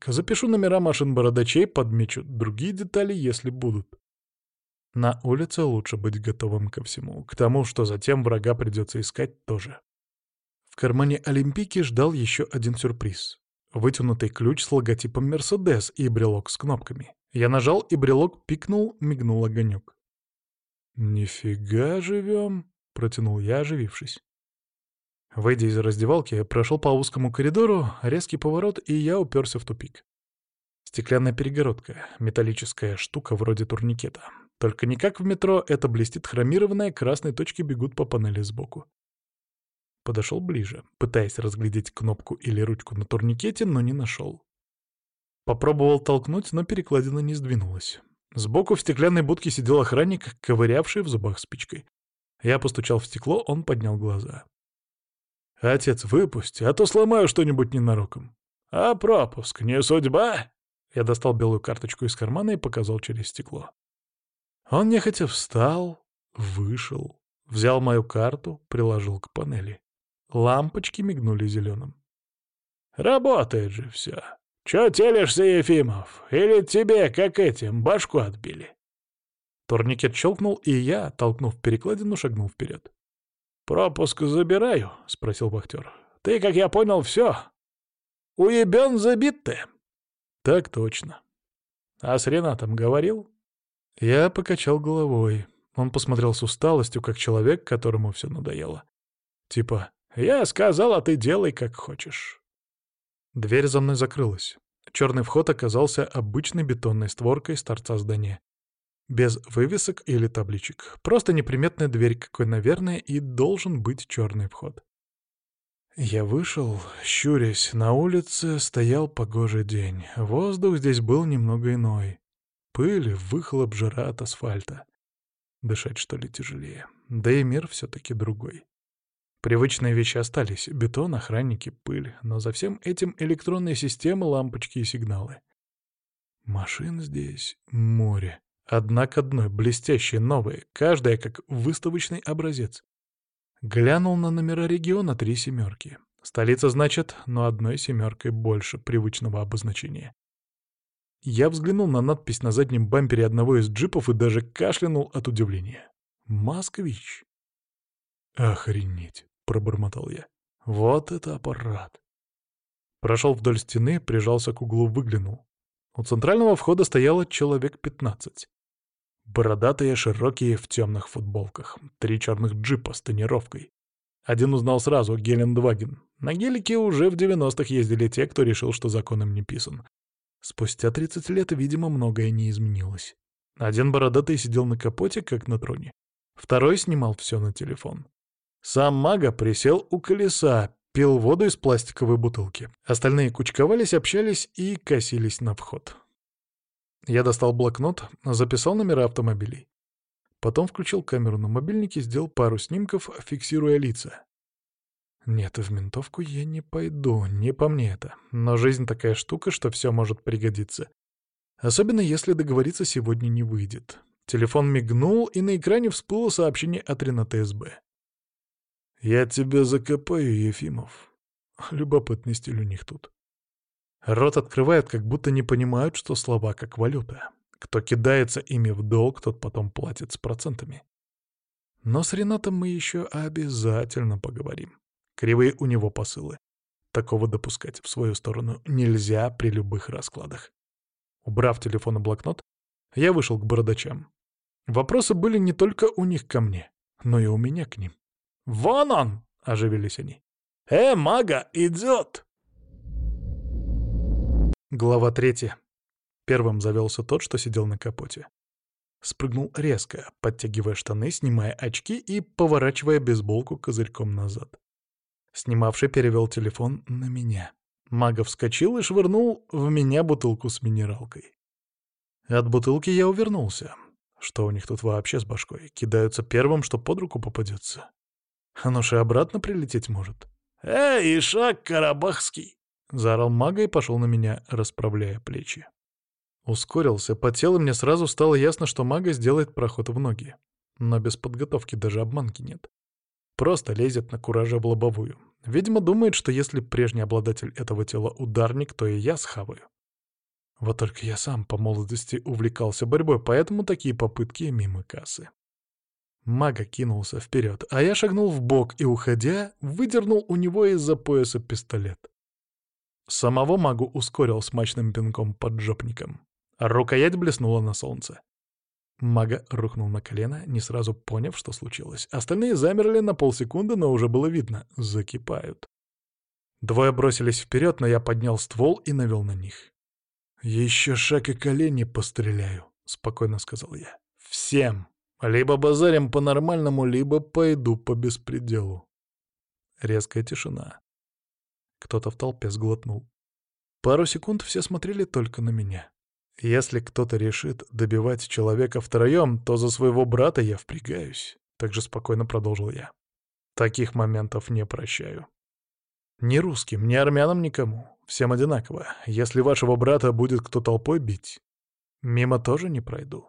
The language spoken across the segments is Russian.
список. Запишу номера машин бородачей, подмечу другие детали, если будут. На улице лучше быть готовым ко всему. К тому, что затем врага придется искать тоже. В кармане Олимпийки ждал еще один сюрприз. Вытянутый ключ с логотипом «Мерседес» и брелок с кнопками. Я нажал, и брелок пикнул, мигнул огонек. «Нифига живем!» — протянул я, оживившись. Выйдя из раздевалки, прошел по узкому коридору, резкий поворот, и я уперся в тупик. Стеклянная перегородка, металлическая штука вроде турникета. Только не как в метро, это блестит хромированная, красные точки бегут по панели сбоку. Подошел ближе, пытаясь разглядеть кнопку или ручку на турникете, но не нашел. Попробовал толкнуть, но перекладина не сдвинулась. Сбоку в стеклянной будке сидел охранник, ковырявший в зубах спичкой. Я постучал в стекло, он поднял глаза. «Отец, выпусти, а то сломаю что-нибудь ненароком». «А пропуск не судьба?» Я достал белую карточку из кармана и показал через стекло. Он нехотя встал, вышел, взял мою карту, приложил к панели. Лампочки мигнули зеленым. «Работает же все. Чё телишься, Ефимов? Или тебе, как этим, башку отбили?» Турникет щелкнул, и я, толкнув перекладину, шагнул вперед. «Пропуск забираю?» — спросил вахтер. «Ты, как я понял, все. Уебен забит ты?» «Так точно. А с Ренатом говорил?» Я покачал головой. Он посмотрел с усталостью, как человек, которому все надоело. Типа, «Я сказал, а ты делай, как хочешь». Дверь за мной закрылась. Черный вход оказался обычной бетонной створкой с торца здания. Без вывесок или табличек. Просто неприметная дверь, какой, наверное, и должен быть черный вход. Я вышел, щурясь, на улице стоял погожий день. Воздух здесь был немного иной. Пыль, выхлоп, жара от асфальта. Дышать, что ли, тяжелее. Да и мир все-таки другой. Привычные вещи остались — бетон, охранники, пыль, но за всем этим электронные системы, лампочки и сигналы. Машин здесь море. Одна к одной, блестящие, новые, каждая как выставочный образец. Глянул на номера региона три семерки. Столица, значит, но одной семеркой больше привычного обозначения. Я взглянул на надпись на заднем бампере одного из джипов и даже кашлянул от удивления. «Москвич». «Охренеть», — пробормотал я. «Вот это аппарат». Прошел вдоль стены, прижался к углу, выглянул. У центрального входа стояло человек пятнадцать. Бородатые, широкие, в темных футболках. Три черных джипа с тонировкой. Один узнал сразу — Гелендваген. На гелике уже в 90-х ездили те, кто решил, что закон им не писан. Спустя 30 лет, видимо, многое не изменилось. Один бородатый сидел на капоте, как на троне. Второй снимал все на телефон. Сам мага присел у колеса, пил воду из пластиковой бутылки. Остальные кучковались, общались и косились на вход. Я достал блокнот, записал номера автомобилей. Потом включил камеру на мобильнике, сделал пару снимков, фиксируя лица. Нет, в ментовку я не пойду, не по мне это. Но жизнь такая штука, что все может пригодиться. Особенно если договориться сегодня не выйдет. Телефон мигнул, и на экране всплыло сообщение от Рената СБ. «Я тебя закопаю, Ефимов». Любопытный стиль у них тут. Рот открывают, как будто не понимают, что слова как валюта. Кто кидается ими в долг, тот потом платит с процентами. Но с Ренатом мы еще обязательно поговорим. Кривые у него посылы. Такого допускать в свою сторону нельзя при любых раскладах. Убрав телефон и блокнот, я вышел к бородачам. Вопросы были не только у них ко мне, но и у меня к ним. «Вон он!» — оживились они. «Э, мага, идет!» Глава третья. Первым завелся тот, что сидел на капоте. Спрыгнул резко, подтягивая штаны, снимая очки и поворачивая бейсболку козырьком назад. Снимавший перевел телефон на меня. Мага вскочил и швырнул в меня бутылку с минералкой. От бутылки я увернулся. Что у них тут вообще с башкой? Кидаются первым, что под руку попадется. Оно же обратно прилететь может. «Эй, Ишак Карабахский!» Заорал мага и пошел на меня, расправляя плечи. Ускорился, по телу мне сразу стало ясно, что мага сделает проход в ноги. Но без подготовки даже обманки нет. Просто лезет на кураже в лобовую. Видимо, думает, что если прежний обладатель этого тела ударник, то и я схаваю. Вот только я сам по молодости увлекался борьбой, поэтому такие попытки мимо кассы. Мага кинулся вперед, а я шагнул в бок и, уходя, выдернул у него из-за пояса пистолет. Самого магу ускорил смачным пинком под жопником. Рукоять блеснула на солнце. Мага рухнул на колено, не сразу поняв, что случилось. Остальные замерли на полсекунды, но уже было видно — закипают. Двое бросились вперед, но я поднял ствол и навел на них. «Еще шаг и колени постреляю», — спокойно сказал я. «Всем! Либо базарим по-нормальному, либо пойду по беспределу». Резкая тишина. Кто-то в толпе сглотнул. Пару секунд все смотрели только на меня. Если кто-то решит добивать человека втроем, то за своего брата я впрягаюсь. Так же спокойно продолжил я. Таких моментов не прощаю. Ни русским, ни армянам, никому. Всем одинаково. Если вашего брата будет кто толпой бить, мимо тоже не пройду.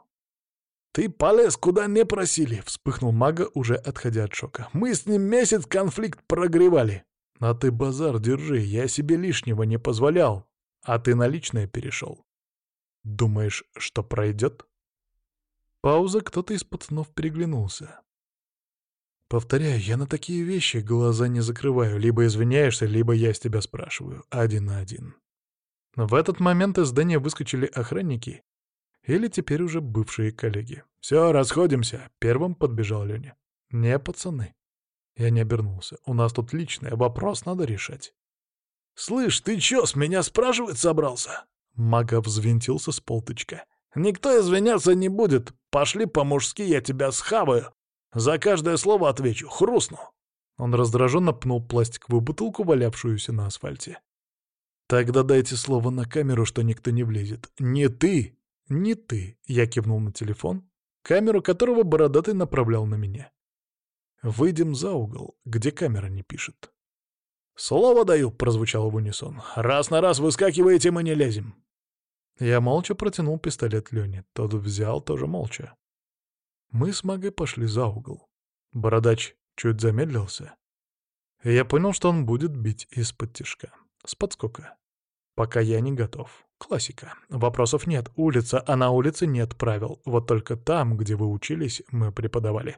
«Ты полез, куда не просили!» — вспыхнул мага, уже отходя от шока. «Мы с ним месяц конфликт прогревали!» «А ты базар держи, я себе лишнего не позволял, а ты на личное перешел. Думаешь, что пройдет? Пауза, кто-то из пацанов переглянулся. Повторяю, я на такие вещи глаза не закрываю. Либо извиняешься, либо я с тебя спрашиваю. Один на один. В этот момент из здания выскочили охранники. Или теперь уже бывшие коллеги. «Все, расходимся!» — первым подбежал Леня. «Не, пацаны». Я не обернулся. «У нас тут личный вопрос надо решать». «Слышь, ты чё, с меня спрашивать собрался?» Мага взвинтился с полтычка. «Никто извиняться не будет. Пошли по-мужски, я тебя схаваю. За каждое слово отвечу. Хрустну». Он раздраженно пнул пластиковую бутылку, валявшуюся на асфальте. «Тогда дайте слово на камеру, что никто не влезет. Не ты, не ты!» Я кивнул на телефон, камеру которого бородатый направлял на меня. «Выйдем за угол, где камера не пишет». «Слово даю», — прозвучало в унисон. «Раз на раз выскакиваете, мы не лезем». Я молча протянул пистолет Лене. Тот взял тоже молча. Мы с Магой пошли за угол. Бородач чуть замедлился. Я понял, что он будет бить из-под тишка. С подскока. Пока я не готов. Классика. Вопросов нет. Улица, а на улице нет правил. Вот только там, где вы учились, мы преподавали.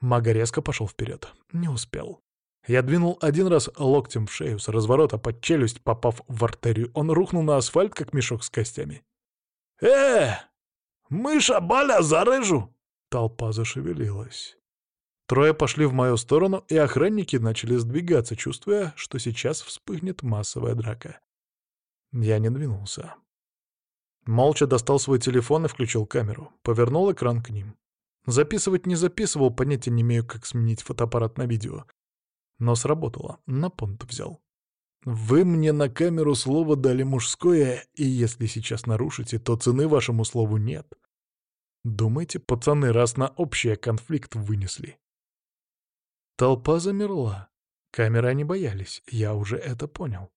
Мага резко пошел вперед. Не успел. Я двинул один раз локтем в шею, с разворота под челюсть, попав в артерию. Он рухнул на асфальт, как мешок с костями. «Э! Мыша, Баля, зарыжу!» Толпа зашевелилась. Трое пошли в мою сторону, и охранники начали сдвигаться, чувствуя, что сейчас вспыхнет массовая драка. Я не двинулся. Молча достал свой телефон и включил камеру. Повернул экран к ним. Записывать не записывал, понятия не имею, как сменить фотоаппарат на видео. Но сработало, на понт взял. Вы мне на камеру слово дали мужское, и если сейчас нарушите, то цены вашему слову нет. Думаете, пацаны раз на общий конфликт вынесли? Толпа замерла. Камеры они боялись, я уже это понял.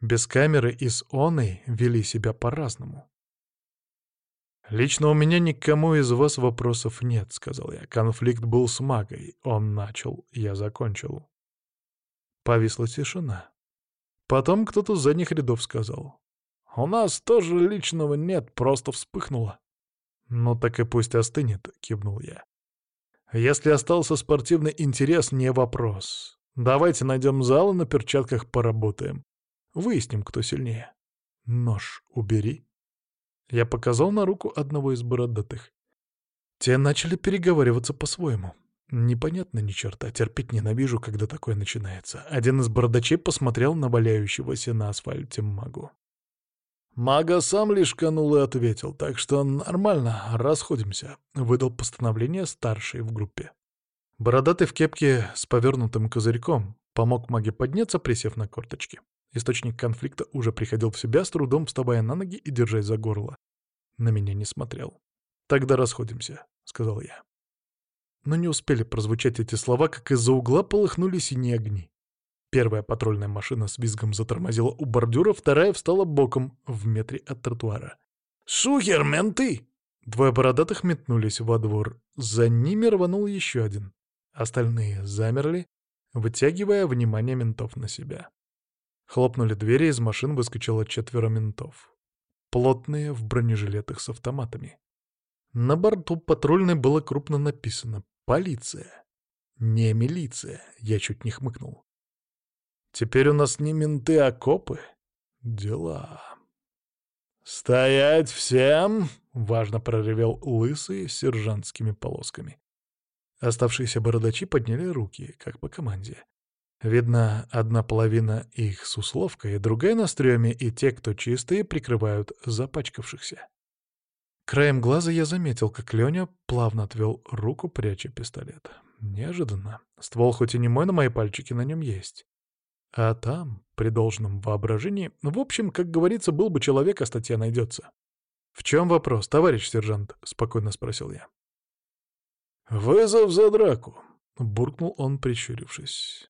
Без камеры и с оной вели себя по-разному. «Лично у меня никому из вас вопросов нет», — сказал я. Конфликт был с магой. Он начал, я закончил. Повисла тишина. Потом кто-то с задних рядов сказал. «У нас тоже личного нет, просто вспыхнуло». «Ну так и пусть остынет», — кивнул я. «Если остался спортивный интерес, не вопрос. Давайте найдем зал и на перчатках поработаем. Выясним, кто сильнее. Нож убери». Я показал на руку одного из бородатых. Те начали переговариваться по-своему. Непонятно ни черта, терпеть ненавижу, когда такое начинается. Один из бородачей посмотрел на валяющегося на асфальте магу. Мага сам лишь канул и ответил, так что нормально, расходимся, выдал постановление старший в группе. Бородатый в кепке с повернутым козырьком помог маге подняться, присев на корточки. Источник конфликта уже приходил в себя, с трудом вставая на ноги и держась за горло. На меня не смотрел. «Тогда расходимся», — сказал я. Но не успели прозвучать эти слова, как из-за угла полыхнули синие огни. Первая патрульная машина с визгом затормозила у бордюра, вторая встала боком в метре от тротуара. «Шухер, менты!» Двое бородатых метнулись во двор. За ними рванул еще один. Остальные замерли, вытягивая внимание ментов на себя. Хлопнули двери, из машин выскочило четверо ментов. плотные в бронежилетах с автоматами. На борту патрульной было крупно написано «Полиция». Не милиция, я чуть не хмыкнул. Теперь у нас не менты, а копы. Дела. «Стоять всем!» — важно проревел лысый с сержантскими полосками. Оставшиеся бородачи подняли руки, как по команде. Видно, одна половина их с условкой, другая на стреме, и те, кто чистые, прикрывают запачкавшихся. Краем глаза я заметил, как Леня плавно отвел руку, пряча пистолет. Неожиданно. Ствол хоть и не мой, но мои пальчики на нем есть. А там, при должном воображении, в общем, как говорится, был бы человек, а статья найдется. «В чем вопрос, товарищ сержант?» — спокойно спросил я. «Вызов за драку!» — буркнул он, прищурившись.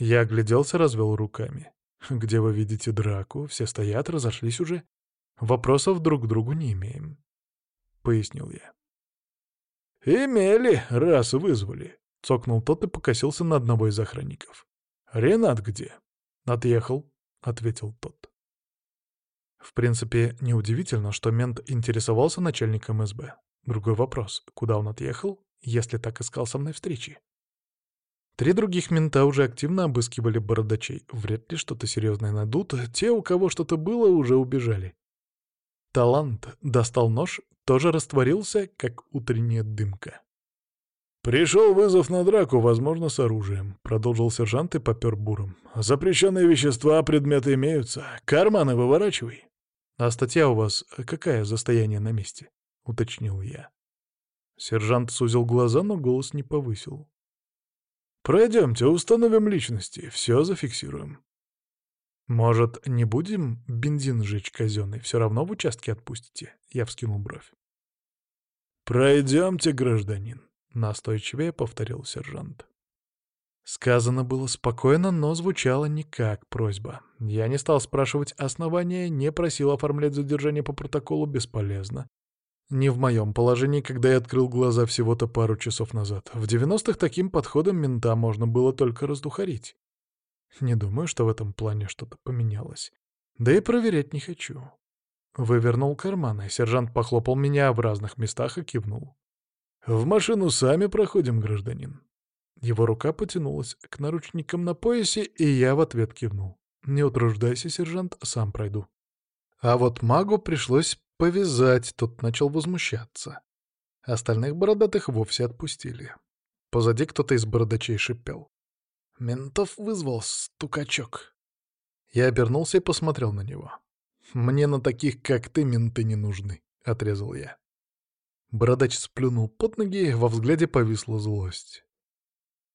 Я огляделся, развел руками. «Где вы видите драку? Все стоят, разошлись уже. Вопросов друг к другу не имеем», — пояснил я. «Имели, раз вызвали», — цокнул тот и покосился на одного из охранников. «Ренат где?» «Отъехал», — ответил тот. В принципе, неудивительно, что мент интересовался начальником СБ. Другой вопрос — куда он отъехал, если так искал со мной встречи? Три других мента уже активно обыскивали бородачей. Вряд ли что-то серьезное найдут. Те, у кого что-то было, уже убежали. Талант достал нож, тоже растворился, как утренняя дымка. «Пришел вызов на драку, возможно, с оружием», — продолжил сержант и попер буром. «Запрещенные вещества, предметы имеются. Карманы выворачивай». «А статья у вас какая за стояние на месте?» — уточнил я. Сержант сузил глаза, но голос не повысил. «Пройдемте, установим личности, все зафиксируем». «Может, не будем бензин жечь казенный, все равно в участке отпустите?» Я вскинул бровь. «Пройдемте, гражданин», — настойчивее повторил сержант. Сказано было спокойно, но звучало не как просьба. Я не стал спрашивать основания, не просил оформлять задержание по протоколу бесполезно. Не в моем положении, когда я открыл глаза всего-то пару часов назад. В 90-х таким подходом мента можно было только раздухарить. Не думаю, что в этом плане что-то поменялось. Да и проверять не хочу. Вывернул карманы, сержант похлопал меня в разных местах и кивнул. «В машину сами проходим, гражданин». Его рука потянулась к наручникам на поясе, и я в ответ кивнул. «Не утруждайся, сержант, сам пройду». А вот магу пришлось повязать, тот начал возмущаться. Остальных бородатых вовсе отпустили. Позади кто-то из бородачей шипел. «Ментов вызвал, стукачок». Я обернулся и посмотрел на него. «Мне на таких, как ты, менты не нужны», — отрезал я. Бородач сплюнул под ноги, во взгляде повисла злость.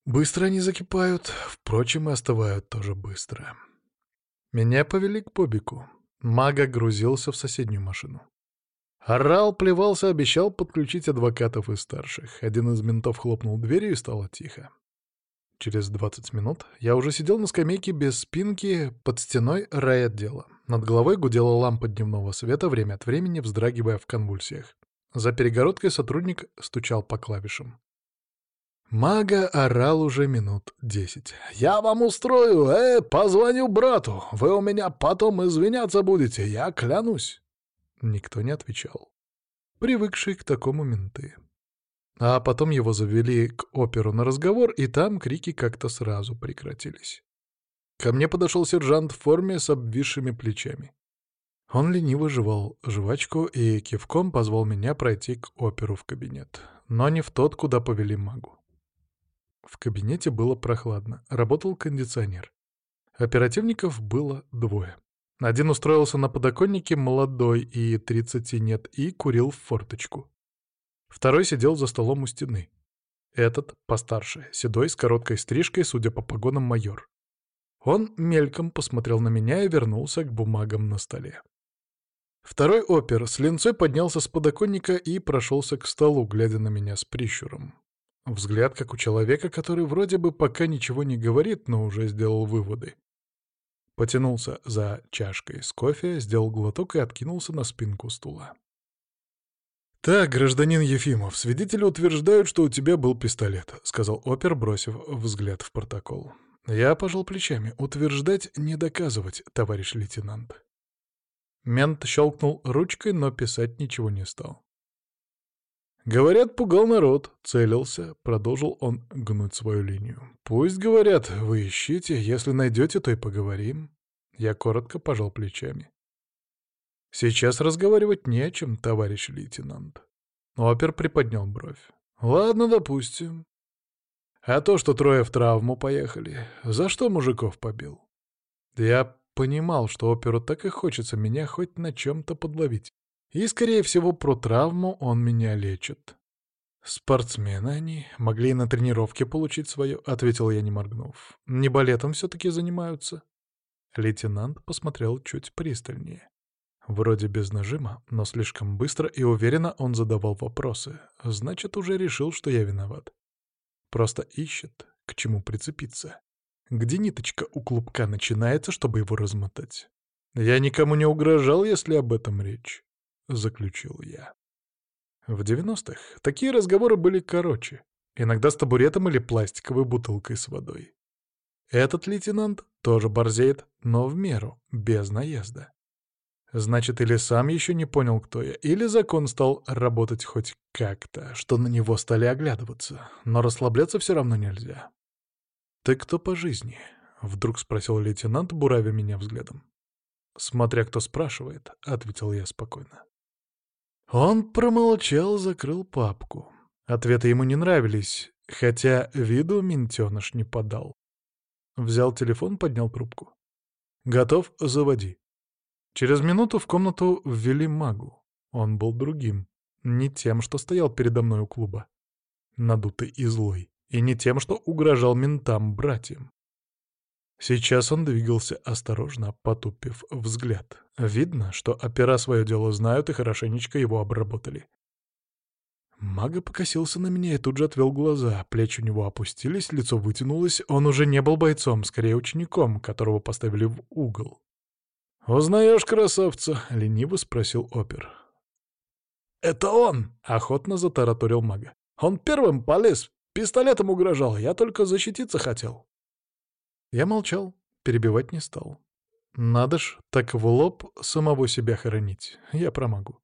Быстро они закипают, впрочем, и остывают тоже быстро. Меня повели к Побику. Мага грузился в соседнюю машину. Орал, плевался, обещал подключить адвокатов и старших. Один из ментов хлопнул дверью и стало тихо. Через 20 минут я уже сидел на скамейке без спинки под стеной райотдела. Над головой гудела лампа дневного света, время от времени вздрагивая в конвульсиях. За перегородкой сотрудник стучал по клавишам. Мага орал уже минут десять. «Я вам устрою! Э, позвоню брату! Вы у меня потом извиняться будете, я клянусь!» Никто не отвечал. Привыкшие к такому менты. А потом его завели к оперу на разговор, и там крики как-то сразу прекратились. Ко мне подошел сержант в форме с обвисшими плечами. Он лениво жевал жвачку и кивком позвал меня пройти к оперу в кабинет, но не в тот, куда повели магу. В кабинете было прохладно, работал кондиционер. Оперативников было двое. Один устроился на подоконнике, молодой, и тридцати нет, и курил в форточку. Второй сидел за столом у стены. Этот, постарше, седой, с короткой стрижкой, судя по погонам, майор. Он мельком посмотрел на меня и вернулся к бумагам на столе. Второй опер с линцой поднялся с подоконника и прошелся к столу, глядя на меня с прищуром. Взгляд, как у человека, который вроде бы пока ничего не говорит, но уже сделал выводы. Потянулся за чашкой с кофе, сделал глоток и откинулся на спинку стула. «Так, гражданин Ефимов, свидетели утверждают, что у тебя был пистолет», — сказал опер, бросив взгляд в протокол. Я пожал плечами. «Утверждать, не доказывать, товарищ лейтенант». Мент щелкнул ручкой, но писать ничего не стал. «Говорят, пугал народ, целился», — продолжил он гнуть свою линию. «Пусть, говорят, вы ищите, если найдете, то и поговорим». Я коротко пожал плечами. «Сейчас разговаривать не о чем, товарищ лейтенант». Опер приподнял бровь. «Ладно, допустим. А то, что трое в травму поехали, за что мужиков побил?» Я понимал, что оперу так и хочется меня хоть на чем-то подловить. И, скорее всего, про травму он меня лечит. «Спортсмены они, могли и на тренировке получить свое», — ответил я, не моргнув. «Не балетом все-таки занимаются?» Лейтенант посмотрел чуть пристальнее. Вроде без нажима, но слишком быстро и уверенно он задавал вопросы. Значит, уже решил, что я виноват. Просто ищет, к чему прицепиться. Где ниточка у клубка начинается, чтобы его размотать. Я никому не угрожал, если об этом речь, — заключил я. В 90-х такие разговоры были короче, иногда с табуретом или пластиковой бутылкой с водой. Этот лейтенант тоже борзеет, но в меру, без наезда. Значит, или сам еще не понял, кто я, или закон стал работать хоть как-то, что на него стали оглядываться, но расслабляться все равно нельзя. «Ты кто по жизни?» — вдруг спросил лейтенант, буравя меня взглядом. «Смотря кто спрашивает», — ответил я спокойно. Он промолчал, закрыл папку. Ответы ему не нравились, хотя виду ментеныш не подал. Взял телефон, поднял трубку. «Готов? Заводи». Через минуту в комнату ввели магу. Он был другим, не тем, что стоял передо мной у клуба. Надутый и злой. И не тем, что угрожал ментам-братьям. Сейчас он двигался осторожно, потупив взгляд. Видно, что опера свое дело знают и хорошенечко его обработали. Мага покосился на меня и тут же отвел глаза. Плечи у него опустились, лицо вытянулось. Он уже не был бойцом, скорее учеником, которого поставили в угол. «Узнаешь красавца?» — лениво спросил опер. «Это он!» — охотно затараторил мага. «Он первым полез, пистолетом угрожал, я только защититься хотел». Я молчал, перебивать не стал. Надо ж, так в лоб самого себя хоронить. Я промогу.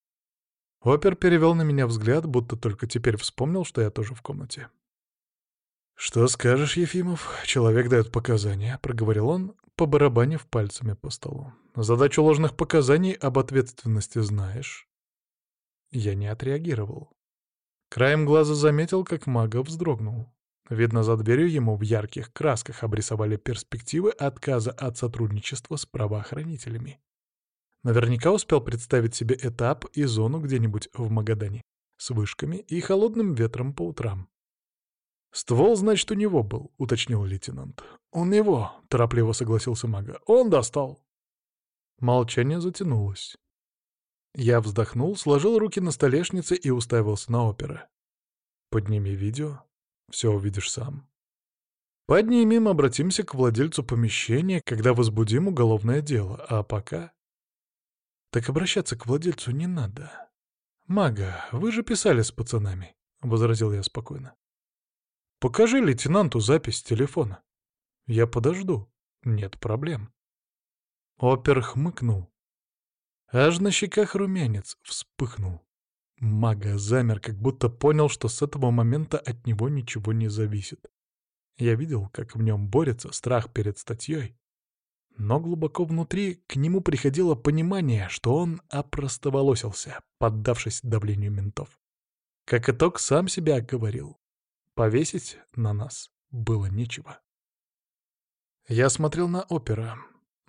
Опер перевел на меня взгляд, будто только теперь вспомнил, что я тоже в комнате. «Что скажешь, Ефимов? Человек дает показания», — проговорил он, побарабанив пальцами по столу. «Задачу ложных показаний об ответственности знаешь?» Я не отреагировал. Краем глаза заметил, как мага вздрогнул. Видно, за дверью ему в ярких красках обрисовали перспективы отказа от сотрудничества с правоохранителями. Наверняка успел представить себе этап и зону где-нибудь в Магадане с вышками и холодным ветром по утрам. «Ствол, значит, у него был», — уточнил лейтенант. «Он его», — торопливо согласился мага. «Он достал». Молчание затянулось. Я вздохнул, сложил руки на столешнице и уставился на опера. «Подними видео», все увидишь сам. Поднимем, обратимся к владельцу помещения, когда возбудим уголовное дело, а пока... Так обращаться к владельцу не надо. «Мага, вы же писали с пацанами», — возразил я спокойно. «Покажи лейтенанту запись телефона. Я подожду. Нет проблем». Опер хмыкнул. Аж на щеках румянец вспыхнул. Мага замер, как будто понял, что с этого момента от него ничего не зависит. Я видел, как в нем борется страх перед статьей. Но глубоко внутри к нему приходило понимание, что он опростоволосился, поддавшись давлению ментов. Как итог, сам себя говорил. Повесить на нас было нечего. Я смотрел на опера,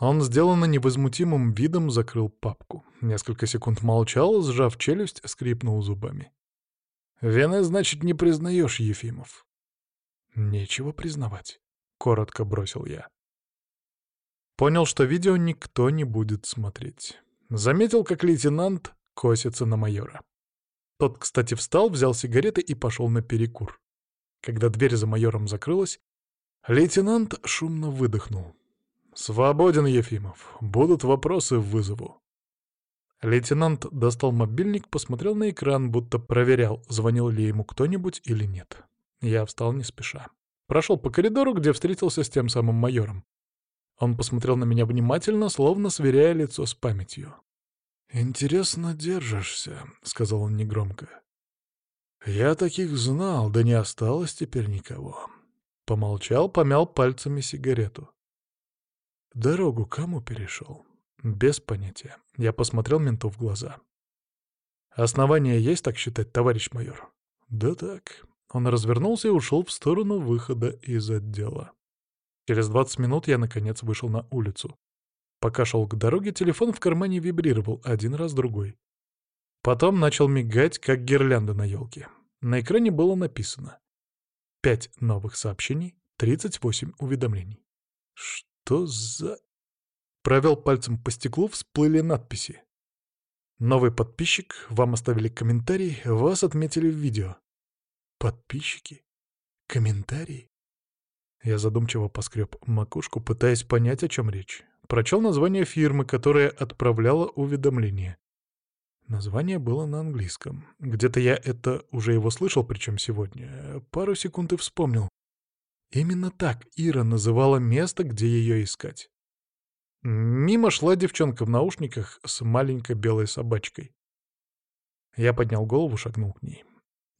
он сделанно невозмутимым видом закрыл папку. Несколько секунд молчал, сжав челюсть, скрипнул зубами. «Вины, значит, не признаешь, Ефимов?» «Нечего признавать», — коротко бросил я. Понял, что видео никто не будет смотреть. Заметил, как лейтенант косится на майора. Тот, кстати, встал, взял сигареты и пошел на перекур. Когда дверь за майором закрылась, лейтенант шумно выдохнул. «Свободен, Ефимов. Будут вопросы вызову». Лейтенант достал мобильник, посмотрел на экран, будто проверял, звонил ли ему кто-нибудь или нет. Я встал не спеша. Прошел по коридору, где встретился с тем самым майором. Он посмотрел на меня внимательно, словно сверяя лицо с памятью. «Интересно держишься», — сказал он негромко. «Я таких знал, да не осталось теперь никого». Помолчал, помял пальцами сигарету. «Дорогу кому перешел?» «Без понятия». Я посмотрел менту в глаза. «Основания есть так считать, товарищ майор?» «Да так». Он развернулся и ушел в сторону выхода из отдела. Через 20 минут я, наконец, вышел на улицу. Пока шел к дороге, телефон в кармане вибрировал один раз другой. Потом начал мигать, как гирлянда на елке. На экране было написано «Пять новых сообщений, 38 уведомлений». Что за... Провел пальцем по стеклу, всплыли надписи. Новый подписчик, вам оставили комментарий, вас отметили в видео. Подписчики? Комментарии? Я задумчиво поскреб макушку, пытаясь понять, о чем речь. Прочел название фирмы, которая отправляла уведомление. Название было на английском. Где-то я это уже его слышал, причем сегодня. Пару секунд и вспомнил. Именно так Ира называла место, где ее искать. Мимо шла девчонка в наушниках с маленькой белой собачкой. Я поднял голову, шагнул к ней.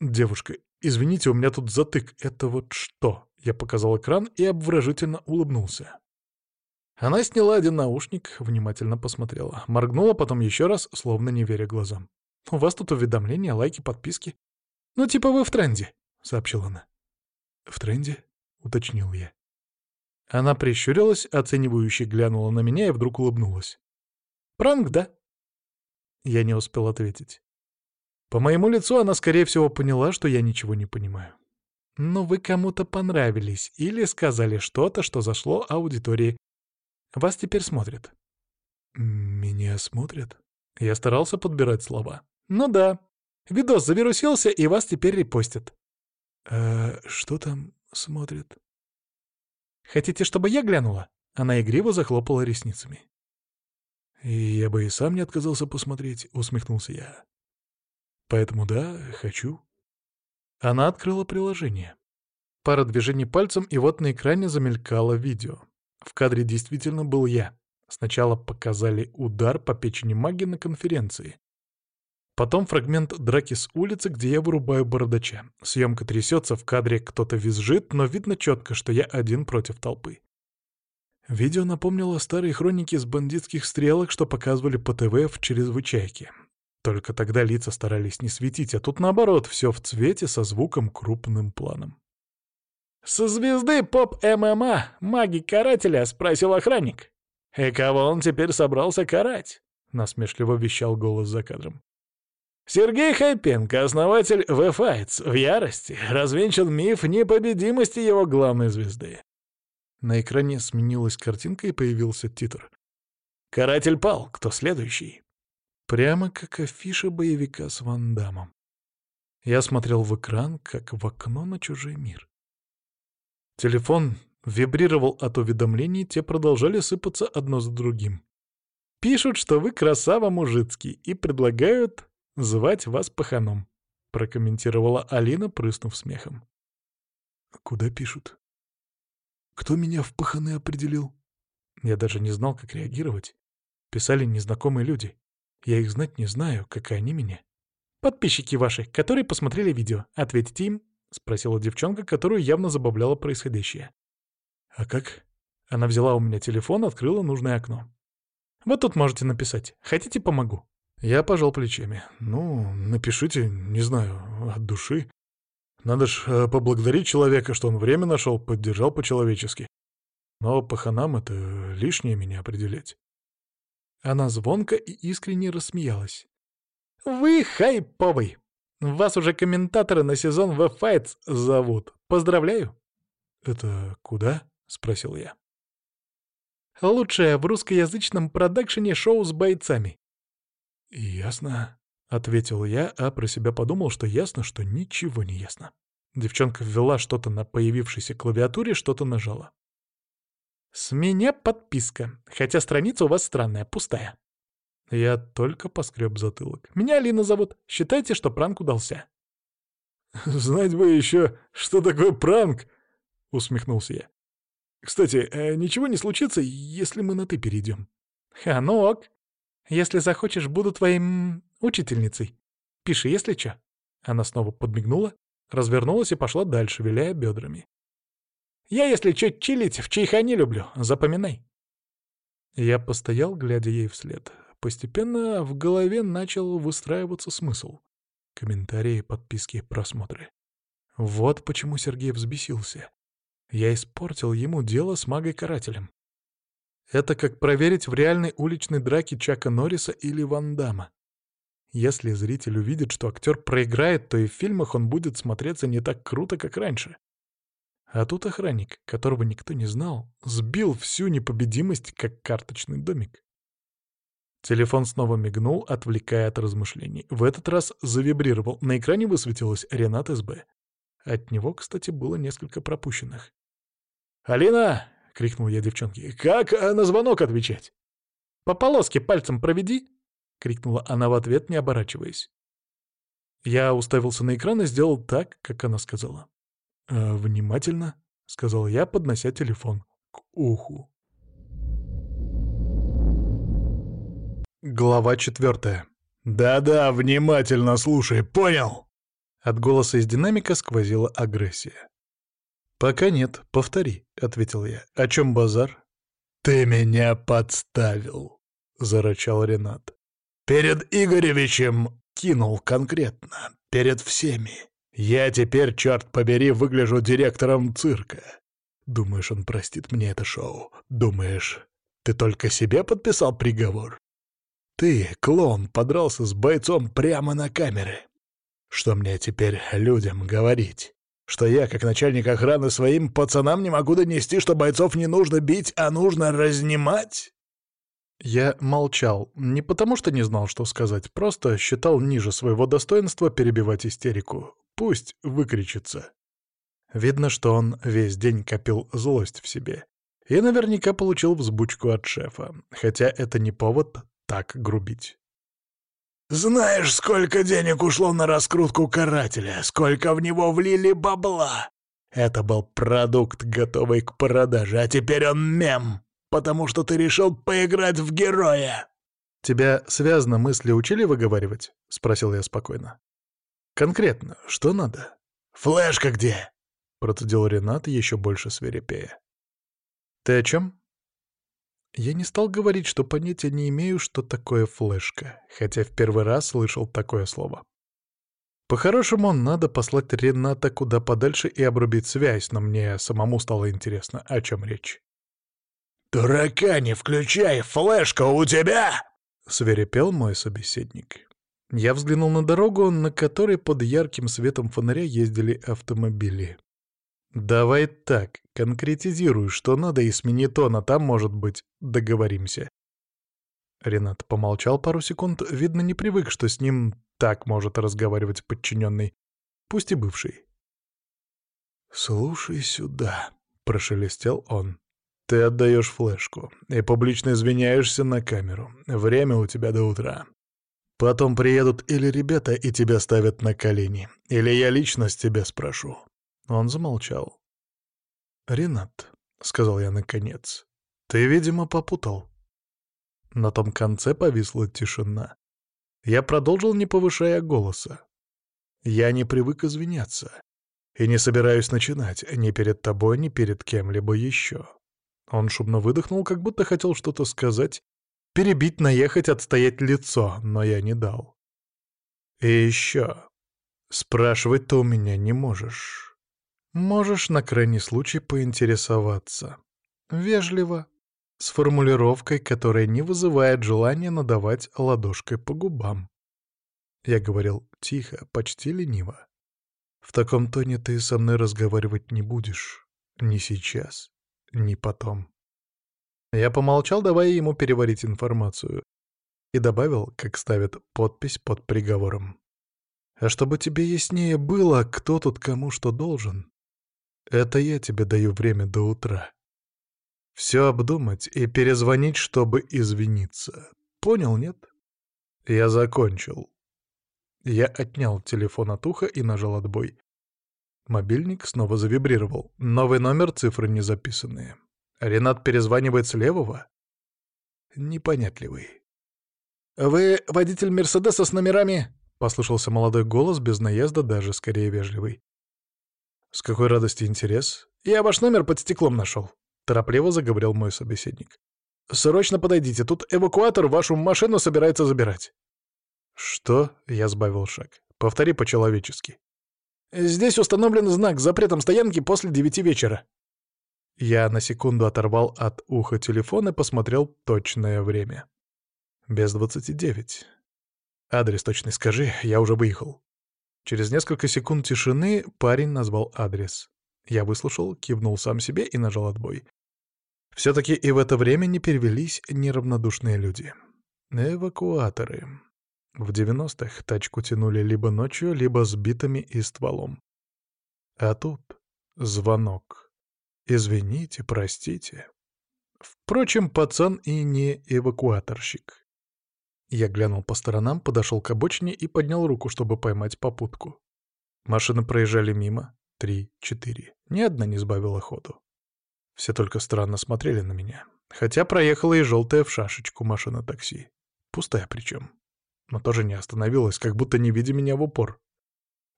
«Девушка, извините, у меня тут затык. Это вот что?» Я показал экран и обворожительно улыбнулся. Она сняла один наушник, внимательно посмотрела. Моргнула потом еще раз, словно не веря глазам. «У вас тут уведомления, лайки, подписки». «Ну, типа вы в тренде», — сообщила она. «В тренде?» — уточнил я. Она прищурилась, оценивающе глянула на меня и вдруг улыбнулась. «Пранк, да?» Я не успел ответить. По моему лицу она, скорее всего, поняла, что я ничего не понимаю. Но вы кому-то понравились или сказали что-то, что зашло аудитории. Вас теперь смотрят. Меня смотрят? Я старался подбирать слова. Ну да. Видос завирусился, и вас теперь репостят. А что там смотрят? Хотите, чтобы я глянула? Она игриво захлопала ресницами. Я бы и сам не отказался посмотреть, усмехнулся я. Поэтому да, хочу. Она открыла приложение. Пара движений пальцем, и вот на экране замелькало видео. В кадре действительно был я. Сначала показали удар по печени маги на конференции. Потом фрагмент драки с улицы, где я вырубаю бородача. Съемка трясется, в кадре кто-то визжит, но видно четко, что я один против толпы. Видео напомнило старые хроники с бандитских стрелок, что показывали по ТВ в чрезвычайке. Только тогда лица старались не светить, а тут наоборот, все в цвете со звуком крупным планом. «Со звезды поп-ММА, маги-карателя?» — спросил охранник. «И кого он теперь собрался карать?» — насмешливо вещал голос за кадром. Сергей Хайпенко, основатель The Fights, в ярости, развенчан миф непобедимости его главной звезды. На экране сменилась картинка и появился титр. «Каратель пал, кто следующий?» Прямо как афиша боевика с Ван Дамом. Я смотрел в экран, как в окно на чужой мир. Телефон вибрировал от уведомлений, те продолжали сыпаться одно за другим. Пишут, что вы красава мужицкий, и предлагают звать вас паханом», — прокомментировала Алина, прыснув смехом. «Куда пишут? Кто меня в паханы определил?» Я даже не знал, как реагировать. Писали незнакомые люди. Я их знать не знаю, как и они меня. «Подписчики ваши, которые посмотрели видео, ответите им?» — спросила девчонка, которую явно забавляло происходящее. «А как?» Она взяла у меня телефон, открыла нужное окно. «Вот тут можете написать. Хотите, помогу?» Я пожал плечами. «Ну, напишите, не знаю, от души. Надо ж э, поблагодарить человека, что он время нашел, поддержал по-человечески. Но по ханам это лишнее меня определять». Она звонко и искренне рассмеялась. «Вы хайповый! Вас уже комментаторы на сезон The Fights зовут. Поздравляю!» «Это куда?» — спросил я. «Лучшее в русскоязычном продакшене шоу с бойцами. «Ясно», — ответил я, а про себя подумал, что ясно, что ничего не ясно. Девчонка ввела что-то на появившейся клавиатуре, что-то нажала. «С меня подписка, хотя страница у вас странная, пустая». Я только поскреб затылок. «Меня Алина зовут. Считайте, что пранк удался». «Знать бы еще, что такое пранк!» — усмехнулся я. «Кстати, э, ничего не случится, если мы на «ты» перейдем?» «Ха, ну ок. Если захочешь, буду твоим... учительницей. Пиши, если чё». Она снова подмигнула, развернулась и пошла дальше, виляя бедрами. «Я, если чё, чилить в чайхане люблю, запоминай». Я постоял, глядя ей вслед. Постепенно в голове начал выстраиваться смысл. Комментарии, подписки, просмотры. Вот почему Сергей взбесился. Я испортил ему дело с магой-карателем. Это как проверить в реальной уличной драке Чака Норриса или Ван Дамма. Если зритель увидит, что актер проиграет, то и в фильмах он будет смотреться не так круто, как раньше. А тут охранник, которого никто не знал, сбил всю непобедимость, как карточный домик. Телефон снова мигнул, отвлекая от размышлений. В этот раз завибрировал. На экране высветилось «Ренат СБ». От него, кстати, было несколько пропущенных. «Алина!» — крикнул я девчонке. «Как э, на звонок отвечать?» «По полоске пальцем проведи!» — крикнула она в ответ, не оборачиваясь. Я уставился на экран и сделал так, как она сказала. «Э, «Внимательно», — сказал я, поднося телефон к уху. Глава четвертая. «Да-да, внимательно слушай, понял?» От голоса из динамика сквозила агрессия. «Пока нет, повтори», — ответил я. «О чем базар?» «Ты меня подставил», — зарычал Ренат. «Перед Игоревичем кинул конкретно, перед всеми. Я теперь, черт побери, выгляжу директором цирка. Думаешь, он простит мне это шоу? Думаешь, ты только себе подписал приговор? Ты, клоун, подрался с бойцом прямо на камеры. Что мне теперь людям говорить? Что я, как начальник охраны, своим пацанам не могу донести, что бойцов не нужно бить, а нужно разнимать? Я молчал, не потому что не знал, что сказать, просто считал ниже своего достоинства перебивать истерику. Пусть выкричится. Видно, что он весь день копил злость в себе. И наверняка получил взбучку от шефа, хотя это не повод так грубить. Знаешь, сколько денег ушло на раскрутку карателя, сколько в него влили бабла? Это был продукт, готовый к продаже, а теперь он мем, потому что ты решил поиграть в героя. «Тебя связано мысли учили выговаривать?» — спросил я спокойно. «Конкретно, что надо?» «Флешка где?» — процедил Ренат еще больше свирепея. «Ты о чем?» Я не стал говорить, что понятия не имею, что такое флешка, хотя в первый раз слышал такое слово. По-хорошему, надо послать Рената куда подальше и обрубить связь, но мне самому стало интересно, о чем речь. «Дурака не включай! Флешка у тебя!» — свирепел мой собеседник. Я взглянул на дорогу, на которой под ярким светом фонаря ездили автомобили. «Давай так, конкретизируй, что надо, и смени тон, а там, может быть, договоримся». Ренат помолчал пару секунд, видно, не привык, что с ним так может разговаривать подчиненный, пусть и бывший. «Слушай сюда», — прошелестел он. «Ты отдаешь флешку и публично извиняешься на камеру. Время у тебя до утра. Потом приедут или ребята и тебя ставят на колени, или я лично с тебя спрошу. Он замолчал. «Ренат», — сказал я наконец, — «ты, видимо, попутал». На том конце повисла тишина. Я продолжил, не повышая голоса. «Я не привык извиняться. И не собираюсь начинать ни перед тобой, ни перед кем-либо еще». Он шумно выдохнул, как будто хотел что-то сказать, перебить, наехать, отстоять лицо, но я не дал. «И еще. Спрашивать ты у меня не можешь». Можешь на крайний случай поинтересоваться. Вежливо, с формулировкой, которая не вызывает желания надавать ладошкой по губам. Я говорил тихо, почти лениво. В таком тоне ты со мной разговаривать не будешь. Ни сейчас, ни потом. Я помолчал, давая ему переварить информацию, и добавил, как ставят подпись под приговором. А чтобы тебе яснее было, кто тут кому что должен, это я тебе даю время до утра. Все обдумать и перезвонить, чтобы извиниться. Понял, нет? Я закончил. Я отнял телефон от уха и нажал отбой. Мобильник снова завибрировал. Новый номер, цифры не записанные. Ренат перезванивает с левого? Непонятливый. «Вы водитель Мерседеса с номерами?» — послышался молодой голос, без наезда, даже скорее вежливый. «С какой радости интерес? Я ваш номер под стеклом нашел», — торопливо заговорил мой собеседник. «Срочно подойдите, тут эвакуатор вашу машину собирается забирать». «Что?» — я сбавил шаг. «Повтори по-человечески». «Здесь установлен знак с запретом стоянки после девяти вечера». Я на секунду оторвал от уха телефон и посмотрел точное время. Без двадцати девять. Адрес точный скажи, я уже выехал. Через несколько секунд тишины парень назвал адрес. Я выслушал, кивнул сам себе и нажал отбой. Все-таки и в это время не перевелись неравнодушные люди. Эвакуаторы. В 90-х тачку тянули либо ночью, либо с битами и стволом. А тут звонок. Извините, простите. Впрочем, пацан и не эвакуаторщик. Я глянул по сторонам, подошел к обочине и поднял руку, чтобы поймать попутку. Машины проезжали мимо. Три, четыре. Ни одна не сбавила ходу. Все только странно смотрели на меня. Хотя проехала и желтая в шашечку машина такси. Пустая причем но тоже не остановилась, как будто не видя меня в упор.